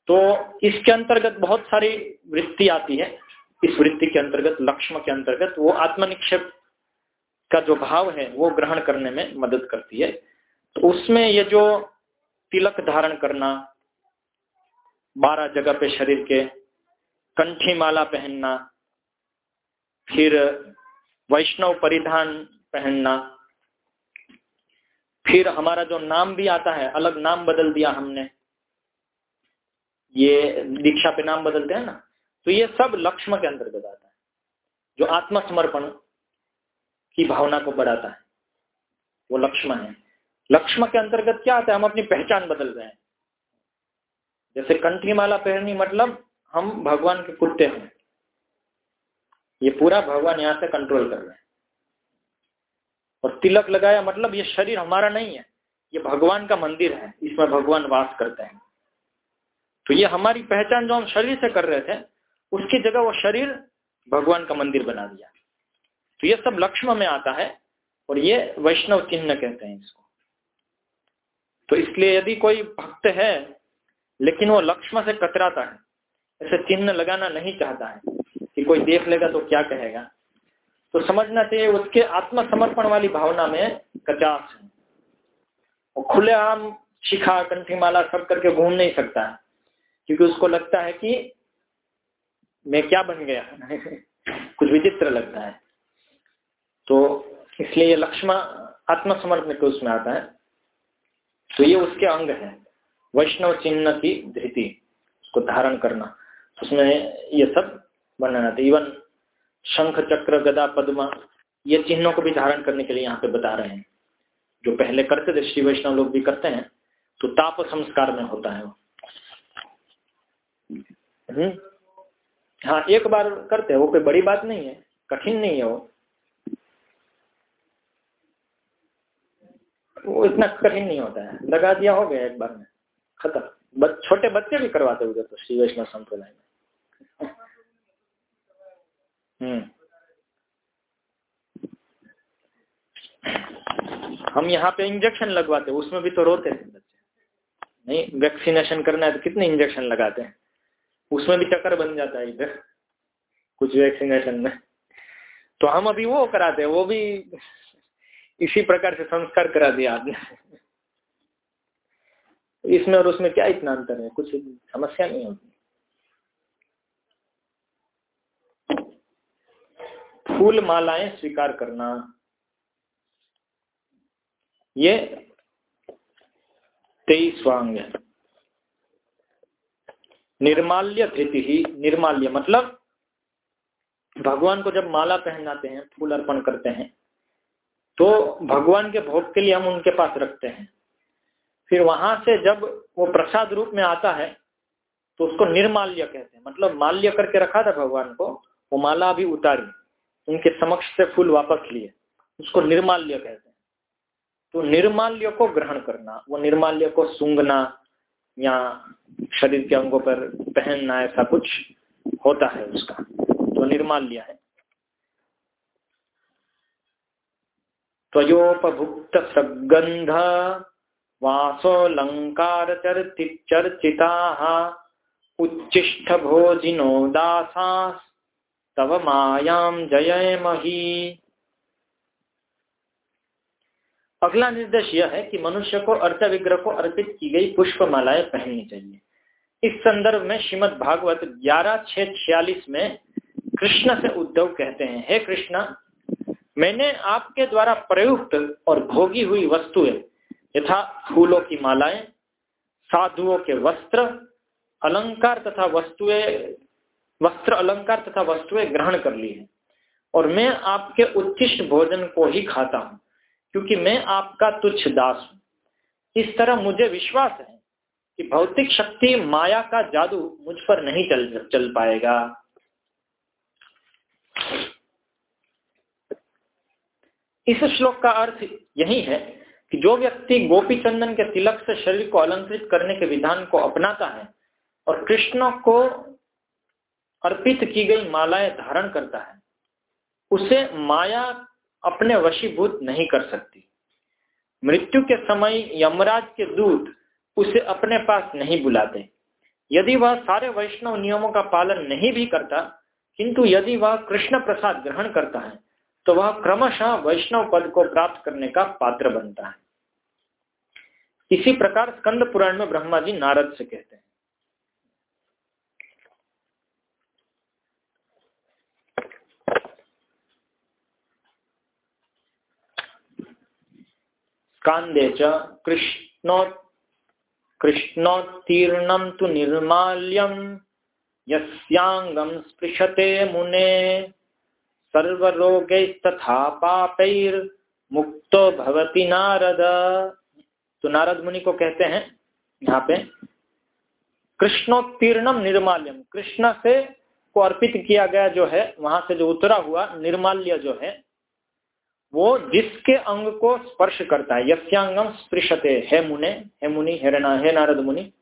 तो इसके अंतर्गत बहुत सारी वृत्ति आती है। इस वृत्ति के अंतर्गत, लक्ष्म के अंतर्गत, वो आत्मनिक्षेप का जो भाव है, वो ग्रहण करने में मदद करती है। तो उसमें ये जो तिलक धारण करना, बारह जगह पे शरीर के, कंठी माला पहनना, फिर वैष्णव परिधान पहनना, फिर हमारा जो नाम भी आता है, अलग नाम बदल दिया हमने, ये दीक्षा पे नाम बदलते हैं ना? तो ये सब लक्ष्म के अंतर्गत आता है, जो आत्मसमर्पण की भावना को बढ़ाता है। वो लक्ष्म है। लक्ष्म के अंतर्गत क्या आता है? हम अपनी पहचान बदल रहे हैं। जैसे कंठी माला पहननी मतलब हम भगवान के कुत्ते हैं। ये पूरा भगवान यहाँ से कंट्रोल कर रहे हैं। और तिलक लगाया मतलब ये शरीर हमारा नहीं है। ये भगवान का मंदिर है। इसमें भगवान वास करते हैं। तो ये हमारी पहचान जो हम शरीर से कर रहे थे उसकी जगह वो शरीर भगवान का मंदिर बना दिया। तो ये सब लक्ष्म में आता है और ये वैष्णव चिन्ह कहते हैं इसको। तो इसलिए यदि कोई भक्त है, लेकिन वो लक्ष्म से कतराता है, ऐसे चिन्ह लगाना नहीं चाहता है कि कोई देख लेगा तो क्या कहेगा तो समझना चाहिए उसके आत्मसमर्पण वाली भावना में कचास है। वो खुले आम शिखा, कंठीमाला सब करके घूम नहीं सकता है क्योंकि उसको लगता है कि मैं क्या बन गया? कुछ विचित्र लगता है। तो इसलिए ये लक्ष्मण आत्मसमर्पण के उसमें आता है। तो ये उसके अंग है। वैष्णव चिन्ह की धृति, उसको धारण करना। उसमें ये सब बनाना था इवन शंख, चक्र, गदा, पद्मा, ये चिन्हों को भी धारण करने के लिए यहाँ पे बता रहे हैं। जो पहले करते थे, श्री वैष्णव लोग भी करते हैं तो ताप संस्कार में होता है वो। हम्म? हाँ एक बार करते हैं, वो कोई बड़ी बात नहीं है, कठिन नहीं है वो। वो इतना कठिन नहीं होता है। लगा दिया हो गया एक बार में, खत्म। छोटे बच्चे भी करवाते उधर तो श्री वैष्णव संप्रदाय में। हम्म। हम यहाँ पे इंजेक्शन लगवाते उसमें भी तो रोते थे बच्चे। नहीं वैक्सीनेशन करना है तो कितने इंजेक्शन लगाते हैं? उसमें भी चक्कर बन जाता है इधर। कुछ वैक्सीनेशन में। तो हम अभी वो कराते हैं, वो भी इसी प्रकार से संस्कार करा दिया आपने। इसमें और उसमें क्या इतना अंतर है? कुछ समस्या नहीं होती? फूल मालाएँ स्वीकार करना। ये तेईस अंग है। निर्माल्य धृति ही निर्माल्य मतलब भगवान को जब माला पहनाते हैं, फूल अर्पण करते हैं तो भगवान के भोग के लिए हम उनके पास रखते हैं। फिर वहाँ से जब वो प्रसाद रूप में आता है तो उसको निर्माल्य कहते हैं। मतलब माल्य करके रखा था भगवान को, वो माला भी उतारी, उनके समक्ष से फूल वापस लिए, उसको निर्माल्य कहते हैं। तो निर्माल्य को ग्रहण करना, वो निर्माल्य को सूंघना या शरीर के अंगों पर पहनना ऐसा कुछ होता है उसका तो निर्माल्य है। त्वयोपभुक्त सगंध वासोलंकार चर्चिता उच्चिष्ट भोजिनो दासा, तव मायाम जय मही अगला निर्देश यह है कि मनुष्य को अर्थ विग्रह को अर्पित की गई पुष्प मालाएँ पहननी चाहिए। इस संदर्भ में श्रीमद भागवत ग्यारह, छह, छियालीस में कृष्ण से उद्धव कहते हैं, हे कृष्ण, मैंने आपके द्वारा प्रयुक्त और भोगी हुई वस्तुएँ, यथा फूलों की मालाएँ, साधुओं के वस्त्र, अलंकार तथा वस्तुएँ, वस्त्र अलंकार तथा वस्तुएँ ग्रहण कर ली है, और मैं आपके उच्चिष्ट भोजन को ही खाता हूँ। क्योंकि मैं आपका तुच्छ दास हूँ। इस तरह मुझे विश्वास है कि भौतिक शक्ति माया का जादू मुझ पर नहीं चल चल पाएगा। इस श्लोक का अर्थ यही है कि जो व्यक्ति गोपी चंदन के तिलक से शरीर को अलंकृत करने के विधान को अपनाता है और कृष्ण को अर्पित की गई मालाएँ धारण करता है, उसे माया अपने वशीभूत नहीं कर सकती। मृत्यु के समय यमराज के दूत उसे अपने पास नहीं बुलाते। यदि वह सारे वैष्णव नियमों का पालन नहीं भी करता, किंतु यदि वह कृष्ण प्रसाद ग्रहण करता है तो वह क्रमशः वैष्णव पद को प्राप्त करने का पात्र बनता है। इसी प्रकार स्कंद पुराण में ब्रह्मा जी नारद से कहते हैं। स्कांदे च कृष्णो तु निर्माल्यं। यस्यांगं स्पृशते मुने। सर्वरोगैस्तथा पापैर्मुक्तो भवति नारद। तो नारद मुनि को कहते हैं, यहाँ पे कृष्णोत्तीर्णम निर्माल्यम कृष्ण से को अर्पित किया गया जो है, वहाँ से जो उतरा हुआ निर्माल्य जो है वो जिसके अंग को स्पर्श करता है, यस्यांगम स्पृशते, है मुने, है मुनि हेरणा है नारद मुनि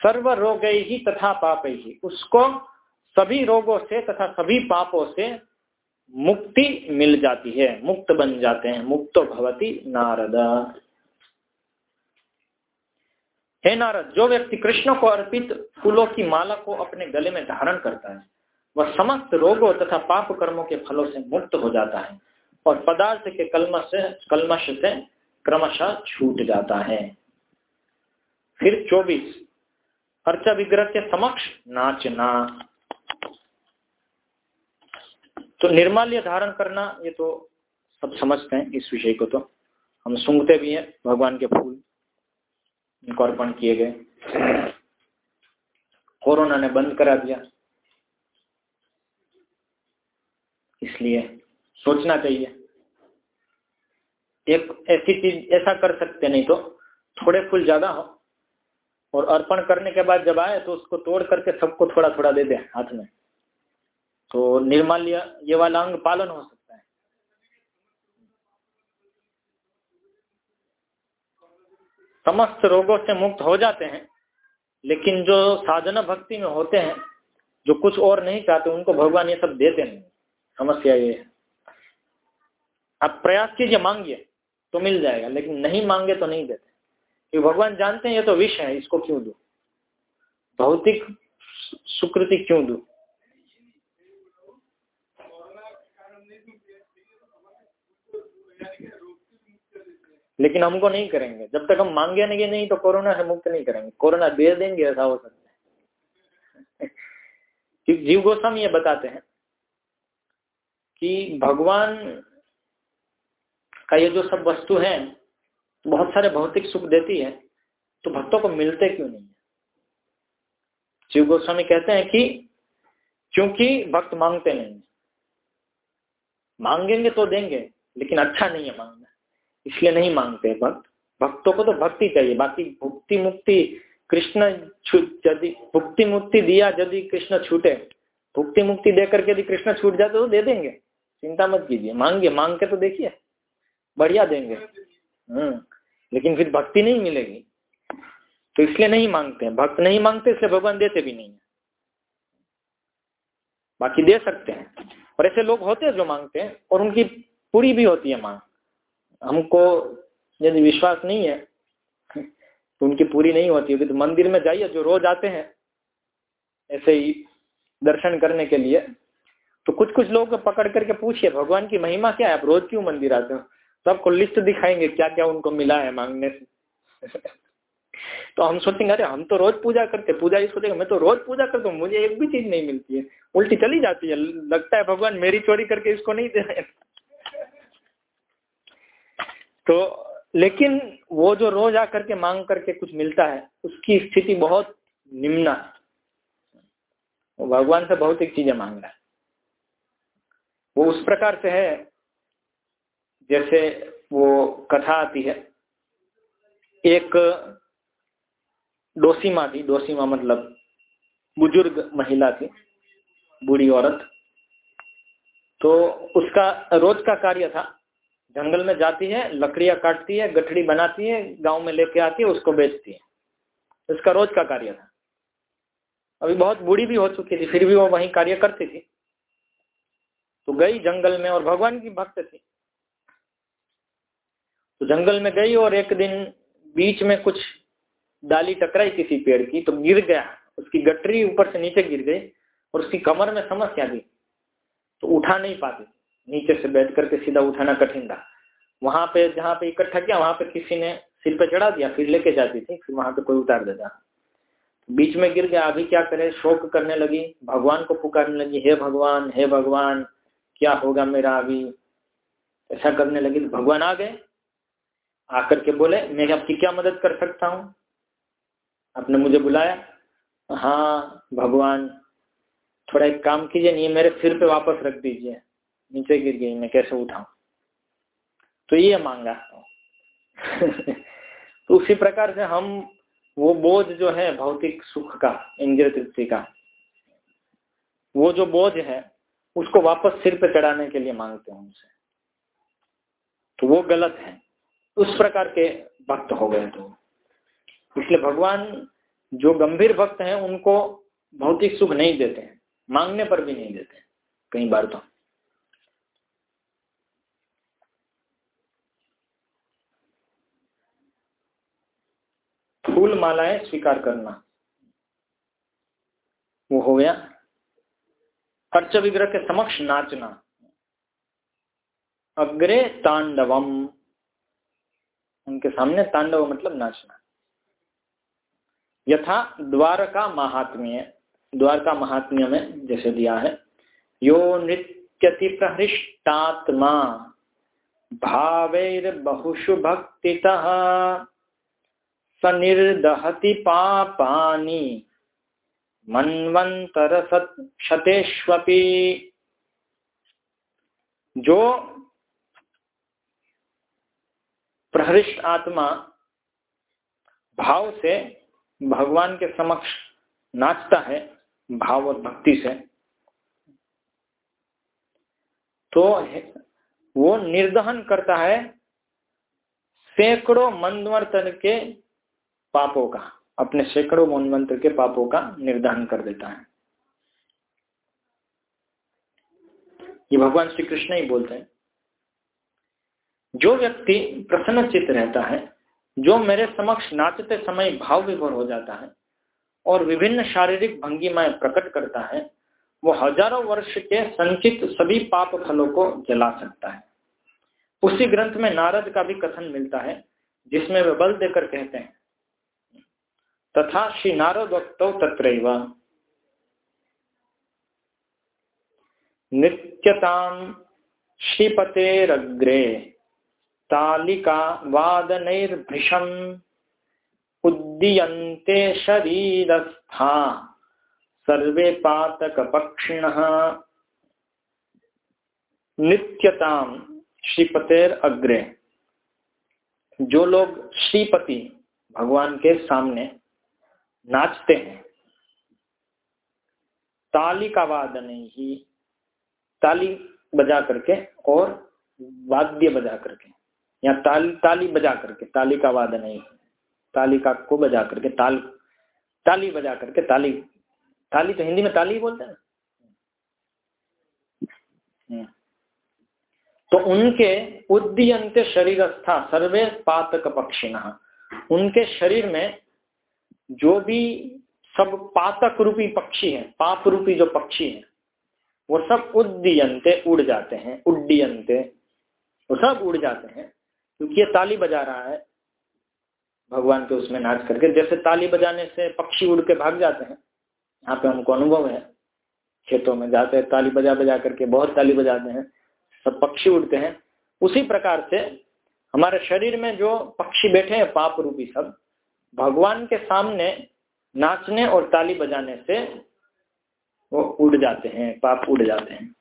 सर्व रोग ही तथा पाप। ही उसको सभी रोगों से तथा सभी पापों से मुक्ति मिल जाती है, मुक्त बन जाते हैं, मुक्तो भवती नारद। हे नारद, जो व्यक्ति कृष्ण को अर्पित फूलों की माला को अपने गले में धारण करता है, वह समस्त रोगों तथा पाप कर्मों के फलों से मुक्त हो जाता है। और पदार्थ के कलमश कलमश से क्रमशः छूट जाता है। फिर चौबीस। अर्चा विग्रह के समक्ष नाचना। तो निर्माल्य धारण करना, ये तो सब समझते हैं इस विषय को तो। हम सुंगते भी हैं भगवान के फूल, इनको अर्पण किए गए। कोरोना ने बंद करा दिया। इसलिए सोचना चाहिए। एक, ऐसी चीज़, ऐसा कर सकते नहीं तो थोड़े फूल ज़्यादा हो और अर्पण करने के बाद जब आए तो उसको तोड़ करके सबको थोड़ा थोड़ा दे दे हाथ में। तो निर्माल्य, ये वाला अंग पालन हो सकता है। समस्त रोगों से मुक्त हो जाते हैं, लेकिन जो साधना भक्ति में होते हैं, जो कुछ और नहीं चाहते, उनको भगवान ये सब देते नहीं। समस्या ये है। आप प्रयास कीजिए, मांगिए तो मिल जाएगा, लेकिन नहीं मांगे तो नहीं देते। क्योंकि भगवान जानते हैं, ये तो विष है, इसको क्यों दू? भौतिक सुकृति क्यों दू? लेकिन हमको नहीं करेंगे। जब तक हम मांगे नहीं नहीं तो कोरोना से मुक्त नहीं करेंगे। कोरोना दे देंगे, ऐसा हो सकता है। जीव गोस्वामी ये बताते हैं कि भगवान का ये जो सब वस्तु है, बहुत सारे भौतिक सुख देती है तो भक्तों को मिलते क्यों नहीं है? शिव गोस्वामी कहते हैं कि क्योंकि भक्त मांगते नहीं मांगेंगे तो देंगे, लेकिन अच्छा नहीं है मांगना। इसलिए नहीं मांगते भक्त। भक्तों को तो भक्ति चाहिए। बाकी भुक्ति मुक्ति कृष्ण यदि भुक्ति मुक्ति दिया यदि कृष्ण छूटे, भुक्ति मुक्ति दे करके यदि कृष्ण छूट जाते तो दे देंगे। चिंता मत कीजिए। मांगिए मांग के तो देखिए। बढ़िया देंगे। हम्म लेकिन फिर भक्ति नहीं मिलेगी। तो इसलिए नहीं मांगते हैं। भक्त नहीं मांगते, इसलिए भगवान देते भी नहीं है। बाकी दे सकते हैं। और ऐसे लोग होते हैं जो मांगते हैं, और उनकी पूरी भी होती है मांग। हमको यदि विश्वास नहीं है तो उनकी पूरी नहीं होती होगी। तो मंदिर में जाइए, जो रोज आते हैं, ऐसे ही दर्शन करने के लिए। तो कुछ कुछ लोग पकड़ करके पूछिए, भगवान की महिमा क्या है? आप रोज क्यों मंदिर आते हो? सबको लिस्ट दिखाएँगे क्या क्या उनको मिला है मांगने से। तो हम सोचेंगे, अरे, हम तो रोज पूजा करते पूजा ही सोचेंगे, मैं तो रोज पूजा करता हूँ, मुझे एक भी चीज़ नहीं मिलती है। उल्टी चली जाती है, लगता है, भगवान, मेरी चोरी करके इसको नहीं दे रहे तो लेकिन वो जो रोज आकर के मांग करके कुछ मिलता है, उसकी स्थिति बहुत निम्ना है। भगवान से बहुत एक चीज़ें मांग रहा है। वो उस प्रकार से है जैसे वो कथा आती है, एक डोसीमा थी, डोसीमा मतलब बुज़ुर्ग महिला थी, बूढ़ी औरत। तो उसका रोज का कार्य था, जंगल में जाती है, लकड़ियाँ काटती है, गठड़ी बनाती है, गाँव में लेके आती है, उसको बेचती है। उसका रोज का कार्य था। अभी बहुत बूढ़ी भी हो चुकी थी, फिर भी वो वही कार्य करती थी। तो गई जंगल में और भगवान की भक्त थी। तो जंगल में गई और एक दिन बीच में कुछ डाली टकराई किसी पेड़ की तो गिर गया। उसकी गटरी ऊपर से नीचे गिर गई और उसकी कमर में समस्या गई तो उठा नहीं पाती। नीचे से बैठ करके सीधा उठाना कठिन था। वहाँ पे, जहाँ पे इकट्ठा किया, वहाँ पे किसी ने सिर पे चढ़ा दिया, फिर लेके जाती थी, फिर वहाँ पे कोई उतार देता। बीच में गिर गया, अभी क्या करे? शोक करने लगी, भगवान को पुकारने लगी, हे भगवान हे भगवान, क्या होगा मेरा अभी? ऐसा करने लगी तो भगवान आ गए। आकर के बोले, मैं आपकी क्या मदद कर सकता हूँ? आपने मुझे बुलाया। हाँ भगवान, थोड़ा एक काम कीजिए, नहीं, मेरे सिर पे वापस रख दीजिए। नीचे गिर गई, मैं कैसे उठाऊ? तो ये मांगा। तो उसी प्रकार से हम वो बोझ जो है, भौतिक सुख का इंद्र तृप्ति का, वो जो बोझ है, उसको वापस सिर पे चढ़ाने के लिए मांगते हैं उनसे। तो वो गलत है। उस प्रकार के भक्त हो गए तो। इसलिए भगवान जो गंभीर भक्त हैं, उनको भौतिक सुख नहीं देते हैं, मांगने पर भी नहीं देते कई बार तो। फूल मालाएँ स्वीकार करना, वो हो गया। अर्च विग्रह के समक्ष नाचना। अग्रे तांडवम उनके सामने तांडव मतलब नाचना। यथा द्वारका महात्म्य द्वारका महात्म्य में जैसे दिया है, यो नृत्यति प्रहृष्टात्मा, भावैर बहुषु भक्ति सनिर्दहति पापानि मनवंतर क्षतेष्वपि। जो प्रहृष्ट आत्मा भाव से भगवान के समक्ष नाचता है, भाव और भक्ति से। तो वो निर्दहन करता है सैकड़ों मनवर्तन के पापों का, अपने सैकड़ों मनवंत्र के पापों का निर्दहन कर देता है। ये भगवान श्री कृष्ण ही बोलते हैं। जो व्यक्ति प्रसन्न चित्त रहता है, जो मेरे समक्ष नाचते समय भाव विभोर हो जाता है और विभिन्न शारीरिक भंगिमाएँ प्रकट करता है, वो हज़ारों वर्ष के संचित सभी पाप फलों को जला सकता है। उसी ग्रंथ में नारद का भी कथन मिलता है, जिसमें वे बल देकर कहते हैं, तथा श्री नारदोक्त तत्र नित्यताम श्रीपतेरग्रे। तालिका वादनैर्भृशम उद्दीयन्ते शरीरस्था। सर्वे पातक पक्षिण नित्यताम श्रीपतेर अग्रे। जो लोग श्रीपति भगवान के सामने नाचते हैं ताली का वादन ही ताली बजा करके और वाद्य बजा करके या ताली ताली बजा करके, ताली का वादन ही तालिका को बजा करके, ताल, ताली बजा करके, ताली ताली तो हिंदी में ताली बोलते हैं हम्म। तो उनके उद्दीयंत शरीर स्था सर्वे पातक पक्षिण। उनके शरीर में जो भी सब पातक रूपी पक्षी हैं, पाप रूपी जो पक्षी हैं, वो सब उद्दीयंते उड़ जाते हैं उड्डीयंते वो सब उड़ जाते हैं। क्योंकि ये ताली बजा रहा है। भगवान के उसमें नाच करके, जैसे ताली बजाने से पक्षी उड़ के भाग जाते हैं, यहाँ पे हमको अनुभव है। खेतों में जाते हैं, ताली बजा बजा करके, बहुत ताली बजाते हैं, सब पक्षी उड़ते हैं। उसी प्रकार से हमारे शरीर में जो पक्षी बैठे हैं, पाप रूपी सब, भगवान के सामने नाचने और ताली बजाने से वो उड़ जाते हैं, पाप उड़ जाते हैं।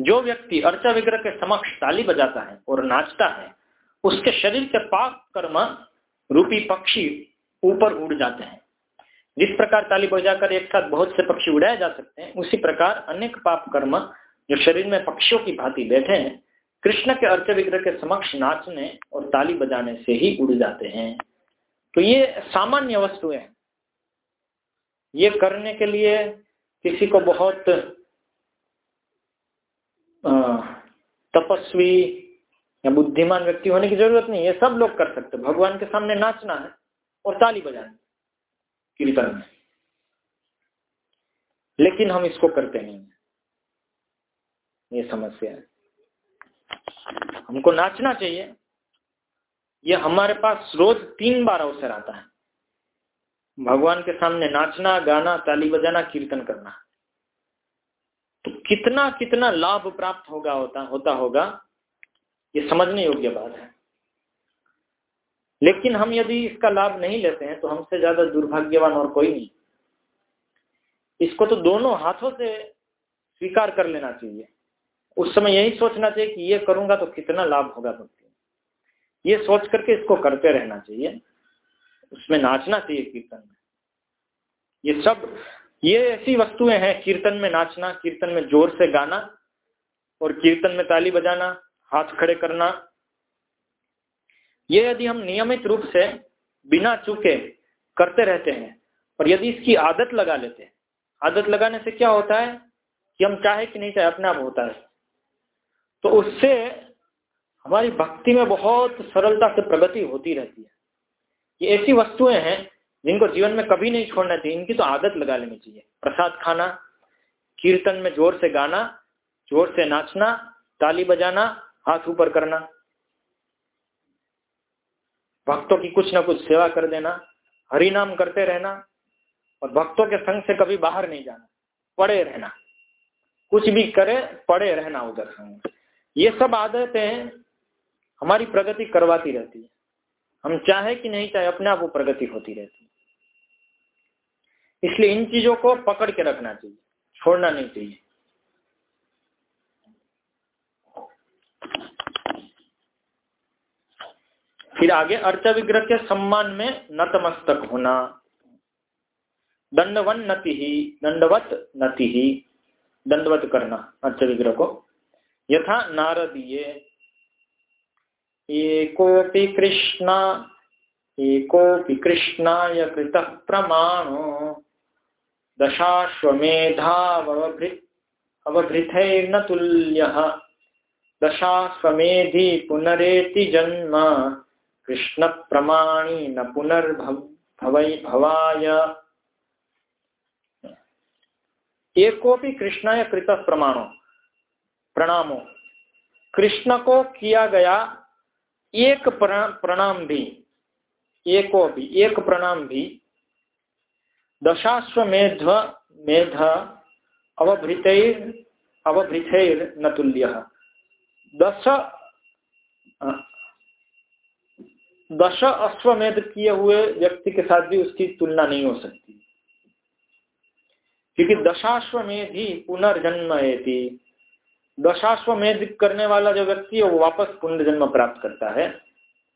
जो व्यक्ति अर्चा विग्रह के समक्ष ताली बजाता है और नाचता है, उसके शरीर के पाप कर्म रूपी पक्षी ऊपर उड़ जाते हैं। जिस प्रकार ताली बजाकर एक साथ बहुत से पक्षी उड़ाए जा सकते हैं, उसी प्रकार अनेक पाप कर्म जो शरीर में पक्षियों की भांति बैठे हैं, कृष्ण के अर्च विग्रह के समक्ष नाचने और ताली बजाने से ही उड़ जाते हैं। तो ये सामान्य वस्तु है। ये करने के लिए किसी को बहुत तपस्वी या बुद्धिमान व्यक्ति होने की ज़रूरत नहीं है सब लोग कर सकते भगवान के सामने नाचना है और ताली बजाना कीर्तन में। लेकिन हम इसको करते नहीं ये समस्या है। हमको नाचना चाहिए। ये हमारे पास रोज तीन बार अवसर आता है। भगवान के सामने नाचना, गाना, ताली बजाना, कीर्तन करना। तो कितना कितना लाभ प्राप्त होगा, होता होता होगा, ये समझने योग्य बात है। लेकिन हम यदि इसका लाभ नहीं लेते हैं तो हमसे ज़्यादा दुर्भाग्यवान और कोई नहीं। इसको तो दोनों हाथों से स्वीकार कर लेना चाहिए। उस समय यही सोचना चाहिए कि ये करूँगा तो कितना लाभ होगा भक्ति ये सोच करके इसको करते रहना चाहिए। उसमें नाचना चाहिए, कीर्तन में। ये सब ये ऐसी वस्तुएँ हैं, कीर्तन में नाचना, कीर्तन में ज़ोर से गाना और कीर्तन में ताली बजाना, हाथ खड़े करना। ये यदि हम नियमित रूप से बिना चूके करते रहते हैं और यदि इसकी आदत लगा लेते हैं, आदत लगाने से क्या होता है कि हम चाहे कि नहीं चाहे, अपने आप होता है। तो उससे हमारी भक्ति में बहुत सरलता से प्रगति होती रहती है। ये ऐसी वस्तुएँ हैं जिनको जीवन में कभी नहीं छोड़ना चाहिए, इनकी तो आदत लगा लेनी चाहिए। प्रसाद खाना, कीर्तन में ज़ोर से गाना, ज़ोर से नाचना, ताली बजाना, हाथ ऊपर करना। भक्तों की कुछ ना कुछ सेवा कर देना हरि नाम करते रहना और भक्तों के संग से कभी बाहर नहीं जाना, पड़े रहना। कुछ भी करे, पड़े रहना उधर संग। ये सब आदतें हमारी प्रगति करवाती रहती है। हम चाहे कि नहीं चाहे, अपने आप वो प्रगति होती रहती है। इसलिए इन चीज़ों को पकड़ के रखना चाहिए, छोड़ना नहीं चाहिए। फिर आगे अर्च विग्रह के सम्मान में नतमस्तक होना। दंडवन नति ही, दंडवत नति ही, दंडवत करना अर्च विग्रह को। यथा नारदीय एकोपि कृष्ण एकोपि कृष्णाय कृतः प्रमाणो। दशाश्वमेधावभृत् अवभृतैर्न तुल्यः। दशाश्वमेधि पुनरेति जन्म। कृष्ण प्रमाणी न पुनर्भवै भवाय। एकोपि कृष्णाय कृत प्रमाणो प्रणामो। कृष्ण को किया गया एक प्रणाम भी। एक प्रणाम भी। दशाश्वमेध मेध अवभृतर अवभृतर न तुल्य। दश दश अश्वमेध किए हुए व्यक्ति के साथ भी उसकी तुलना नहीं हो सकती। क्योंकि दशाश्वमेध ही पुनर्जन्म दशाश्वमेध करने वाला जो व्यक्ति है, वो वापस पुनर्जन्म प्राप्त करता है।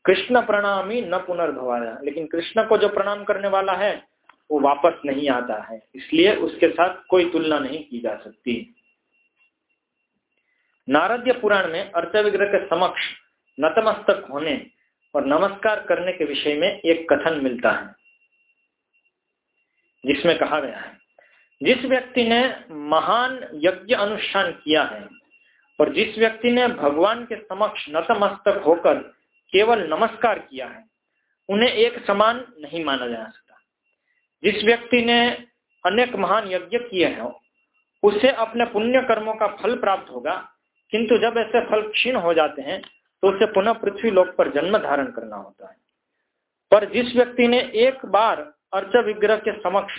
कृष्ण प्रणामी न पुनर्भवाया। लेकिन कृष्ण को जो प्रणाम करने वाला है वो वापस नहीं आता है। इसलिए उसके साथ कोई तुलना नहीं की जा सकती। नारद्य पुराण में अर्थ विग्रह के समक्ष नतमस्तक होने और नमस्कार करने के विषय में एक कथन मिलता है, जिसमें कहा गया है, जिस व्यक्ति ने महान यज्ञ अनुष्ठान किया है और जिस व्यक्ति ने भगवान के समक्ष नतमस्तक होकर केवल नमस्कार किया है, उन्हें एक समान नहीं माना जा सकता। जिस व्यक्ति ने अनेक महान यज्ञ किए हैं उसे अपने पुण्य कर्मों का फल प्राप्त होगा। किंतु जब ऐसे फल क्षीण हो जाते हैं तो उसे पुनः पृथ्वी लोक पर जन्म धारण करना होता है। पर जिस व्यक्ति ने एक बार अर्च विग्रह के समक्ष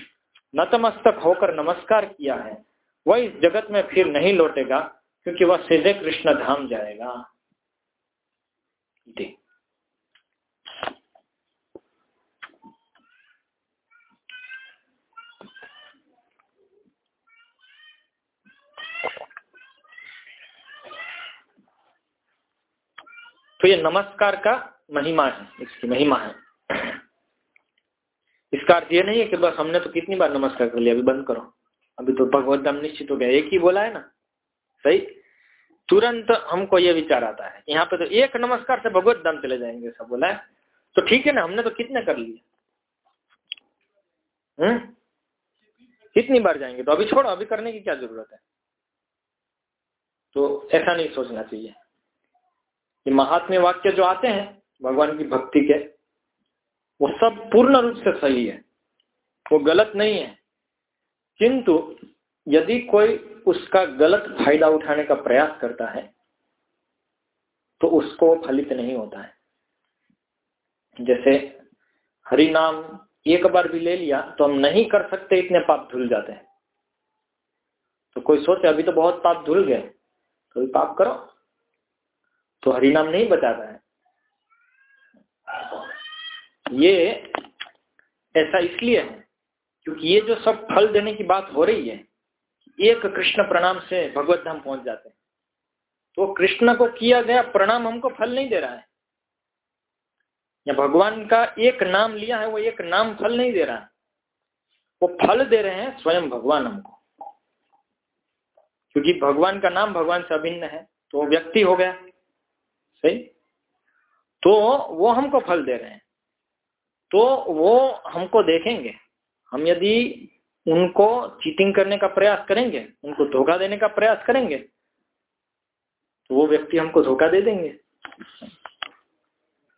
नतमस्तक होकर नमस्कार किया है, वह इस जगत में फिर नहीं लौटेगा, क्योंकि वह सीधे कृष्ण धाम जाएगा। तो ये नमस्कार का महिमा है, इसकी महिमा है। इसका अर्थ ये नहीं है कि बस हमने तो कितनी बार नमस्कार कर लिया, अभी बंद करो। अभी तो भगवत धाम निश्चित हो गया, एक ही बोला है ना? सही? तुरंत हमको ये विचार आता है, यहाँ पे तो एक नमस्कार से भगवत धाम चले जाएँगे, सब बोला है। तो ठीक है ना, हमने तो कितने कर लिए? हम्म? कितनी बार जाएँगे? तो अभी छोड़ो, अभी करने की क्या ज़रूरत है? तो ऐसा नहीं सोचना चाहिए। ये महात्म्य वाक्य जो आते हैं, भगवान की भक्ति के, वो सब पूर्ण रूप से सही है। वो गलत नहीं है। किंतु यदि कोई उसका गलत फ़ायदा उठाने का प्रयास करता है तो उसको फलित नहीं होता है। जैसे हरि नाम एक बार भी ले लिया तो हम नहीं कर सकते, इतने पाप धुल जाते हैं। तो कोई सोचे, अभी तो बहुत पाप धुल गए तो भी पाप करो। तो हरि नाम नहीं बचाता है। ये ऐसा इसलिए है, क्योंकि ये जो सब फल देने की बात हो रही है, एक कृष्ण प्रणाम से भगवत धाम पहुँच जाते हैं। तो कृष्ण को किया गया प्रणाम हमको फल नहीं दे रहा है। या भगवान का एक नाम लिया है, वो एक नाम फल नहीं दे रहा है। वो फल दे रहे हैं स्वयं भगवान हमको। क्योंकि भगवान का नाम भगवान से अभिन्न है तो व्यक्ति हो गया। सही? तो वो हमको फल दे रहे हैं। तो वो हमको देखेंगे। हम यदि उनको चीटिंग करने का प्रयास करेंगे, उनको धोखा देने का प्रयास करेंगे तो वो व्यक्ति हमको धोखा दे देंगे।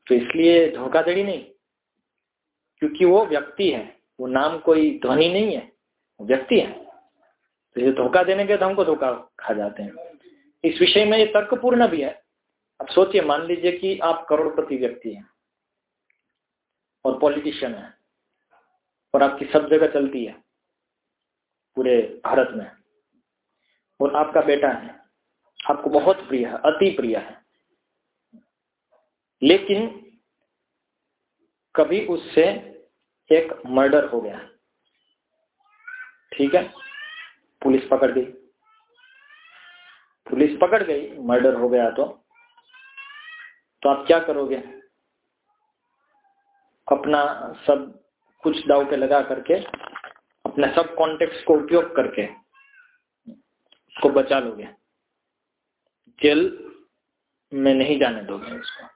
तो इसलिए धोखाधड़ी नहीं, क्योंकि वो व्यक्ति है। वो नाम कोई ध्वनि नहीं है, वो व्यक्ति है। तो ये धोखा देने के तो हमको धोखा खा जाते हैं। इस विषय में ये तर्कपूर्ण भी है। अब सोचिए, मान लीजिए कि आप करोड़पति व्यक्ति हैं और पॉलिटिशियन है और आपकी सब जगह चलती है पूरे भारत में और आपका बेटा है, आपको बहुत प्रिय है, अति प्रिय है। लेकिन कभी उससे एक मर्डर हो गया। ठीक है? पुलिस पकड़ गई। पुलिस पकड़ गई मर्डर हो गया तो तो आप क्या करोगे? अपना सब कुछ दाव पे लगा करके, अपने सब कॉन्टेक्ट को उपयोग करके उसको बचा लोगे। जेल में नहीं जाने दोगे उसको।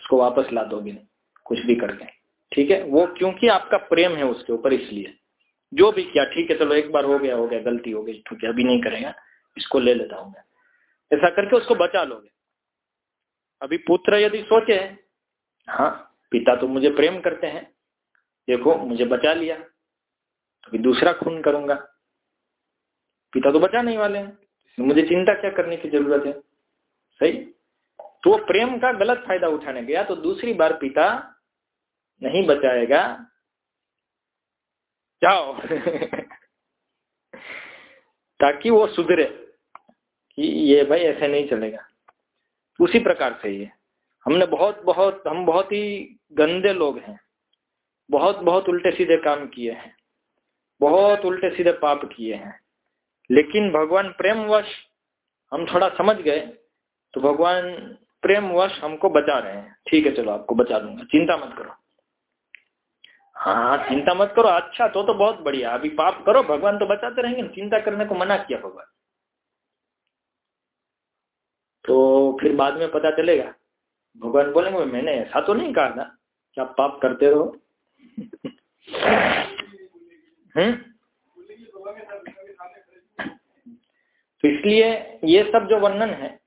उसको वापस ला दोगे, कुछ भी करके। ठीक है? वो क्योंकि आपका प्रेम है उसके ऊपर इसलिए। जो भी किया, ठीक है, चलो एक बार हो गया हो गया, गलती हो गई, ठीक है, अभी नहीं करेगा, इसको ले लेता हूँ मैं। ऐसा करके उसको बचा लोगे। अभी पुत्र यदि सोचे हाँ पिता तो मुझे प्रेम करते हैं। देखो, मुझे बचा लिया। अभी दूसरा खून करूँगा। पिता तो बचा नहीं वाले हैं। मुझे चिंता क्या करने की ज़रूरत है? सही? तो वो प्रेम का गलत फ़ायदा उठाने गया तो दूसरी बार पिता नहीं बचाएगा। जाओ। ताकि वो सुधरे कि ये भाई ऐसे नहीं चलेगा। उसी प्रकार से ये। हमने बहुत बहुत, हम बहुत ही गंदे लोग हैं। बहुत बहुत उल्टे सीधे काम किए हैं। बहुत उल्टे सीधे पाप किए हैं। लेकिन भगवान प्रेमवश हम थोड़ा समझ गए तो भगवान प्रेमवश हमको बचा रहे हैं। ठीक है, चलो आपको बचा दूँगा। चिंता मत करो। हाँ चिंता मत करो। अच्छा तो तो बहुत बढ़िया। अभी पाप करो, भगवान तो बचाते रहेंगे। चिंता करने को मना किया भगवान। तो फिर बाद में पता चलेगा। भगवान बोलेंगे मैंने ऐसा तो नहीं कहा था। कि आप पाप करते हम्म तो इसलिए ये सब जो वर्णन है,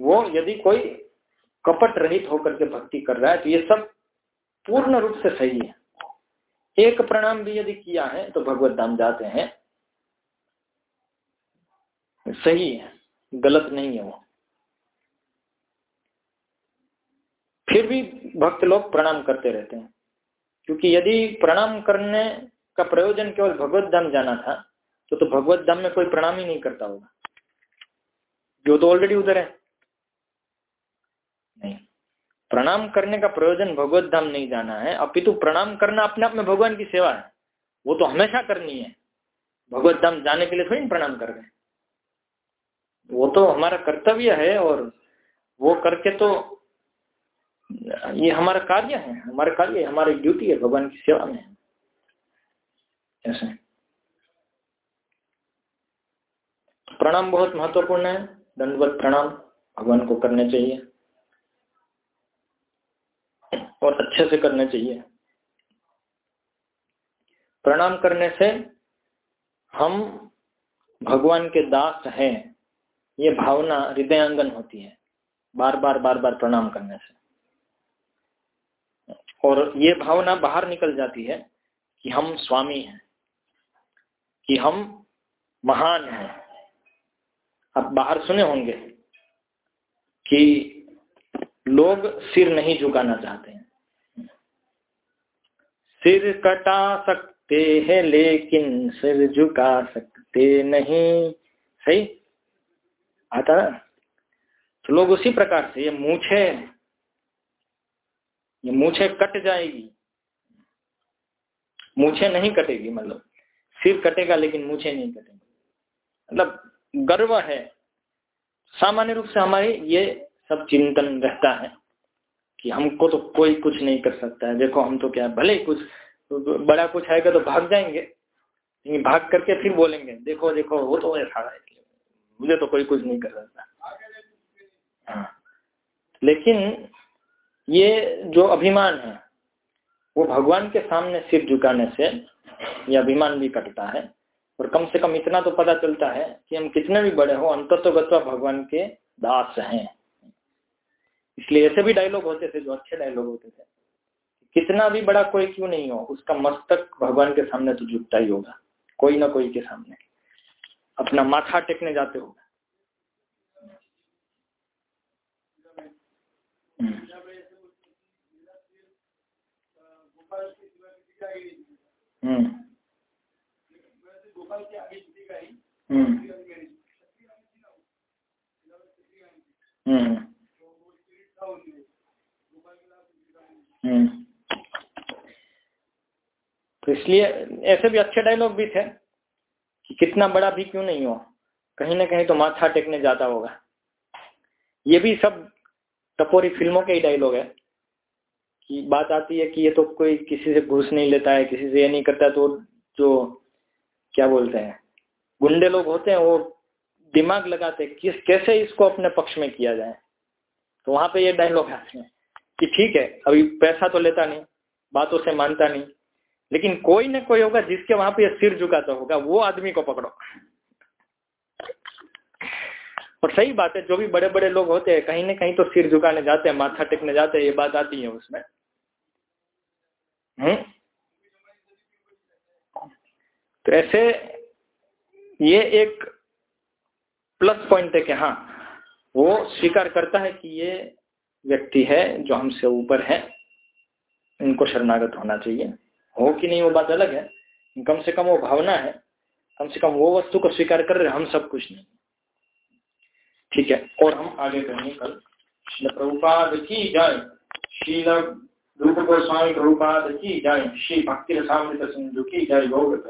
वो यदि कोई कपट रहित होकर के भक्ति कर रहा है तो ये सब पूर्ण रूप से सही है। एक प्रणाम भी यदि किया है तो भगवत धाम जाते हैं। सही है। गलत नहीं है वो। फिर भी भक्त लोग प्रणाम करते रहते हैं। क्योंकि यदि प्रणाम करने का प्रयोजन केवल भगवत धाम जाना था तो तो भगवत धाम में कोई प्रणाम ही नहीं करता होगा। जो तो ऑलरेडी उधर है। नहीं। प्रणाम करने का प्रयोजन भगवत धाम नहीं जाना है, अपितु प्रणाम करना अपने आप में भगवान की सेवा है। वो तो हमेशा करनी है। भगवत धाम जाने के लिए थोड़ी प्रणाम कर रहे वो तो हमारा कर्तव्य है और वो करके तो ये हमारा कार्य है, हमारा कार्य हमारी ड्यूटी है, भगवान की सेवा में ऐसे। प्रणाम बहुत महत्वपूर्ण है, दंडवत प्रणाम, भगवान को करने चाहिए। और अच्छे से करने चाहिए। प्रणाम करने से हम भगवान के दास हैं। ये भावना हृदयांगन होती है बार बार बार बार प्रणाम करने से। और ये भावना बाहर निकल जाती है कि हम स्वामी हैं, कि हम महान हैं। आप बाहर सुने होंगे कि लोग सिर नहीं झुकाना चाहते हैं। सिर कटा सकते हैं, लेकिन सिर झुका सकते नहीं। सही? आता ना? तो लोग उसी प्रकार से ये मूछे ये मूछे कट जाएगी। मूछे नहीं कटेगी मतलब सिर कटेगा, लेकिन मूछे नहीं कटेगी। मतलब गर्व है। सामान्य रूप से हमारे ये सब चिंतन रहता है कि हमको तो कोई कुछ नहीं कर सकता है। देखो, हम तो क्या, भले कुछ, बड़ा कुछ आएगा तो भाग जाएँगे भाग करके फिर बोलेंगे, देखो देखो, वो तो ऐसा है। मुझे तो कोई कुछ नहीं कर सकता। हाँ। लेकिन ये जो अभिमान है, वो भगवान के सामने सिर झुकाने से ये अभिमान भी कटता है। और कम से कम इतना तो पता चलता है कि हम कितने भी बड़े हो अंतत्वगत्वा भगवान के दास हैं। इसलिए ऐसे भी डायलॉग होते थे, जो अच्छे डायलॉग होते थे। कितना भी बड़ा कोई क्यों नहीं हो, उसका मस्तक भगवान के सामने तो झुकता ही होगा, कोई ना कोई के सामने। अपना माथा टेकने जाते हो? हम्म। हम्म। हम्म। तो इसलिए ऐसे भी अच्छे डायलॉग भी थे। कि कितना बड़ा भी क्यों नहीं हो, कहीं ना कहीं तो माथा टेकने जाता होगा। ये भी सब टपोरी फ़िल्मों के ही डायलॉग है कि बात आती है कि ये तो कोई किसी से घूस नहीं लेता है, किसी से ये नहीं करता तो जो, क्या बोलते हैं, गुंडे लोग होते हैं, वो दिमाग लगाते किस, कैसे इसको अपने पक्ष में किया जाए। तो वहाँ पे ये डायलॉग आते हैं। कि ठीक है, अभी पैसा तो लेता नहीं, बातों से मानता नहीं लेकिन कोई ना कोई होगा जिसके वहाँ पे सिर झुकाता होगा, वो आदमी को पकड़ो। और सही बात है, जो भी बड़े बड़े लोग होते हैं, कहीं ना कहीं तो सिर झुकाने जाते हैं, माथा टेकने जाते हैं, ये बात आती है उसमें। हम्म? तो ऐसे ये एक प्लस पॉइंट है कि हाँ वो स्वीकार करता है कि ये व्यक्ति है जो हमसे ऊपर है। इनको शरणागत होना चाहिए। हो कि नहीं वो बात अलग है। कम से कम वो भावना है। कम से कम वो वस्तु को स्वीकार कर रहे हम सब कुछ नहीं। ठीक है, और हम आगे करेंगे कल। शिल प्रभुपाद की जाए शील रूप गोस्वामी प्रभुपाद की जाए श्री भक्ति रसामृत सिंधु की जय। योग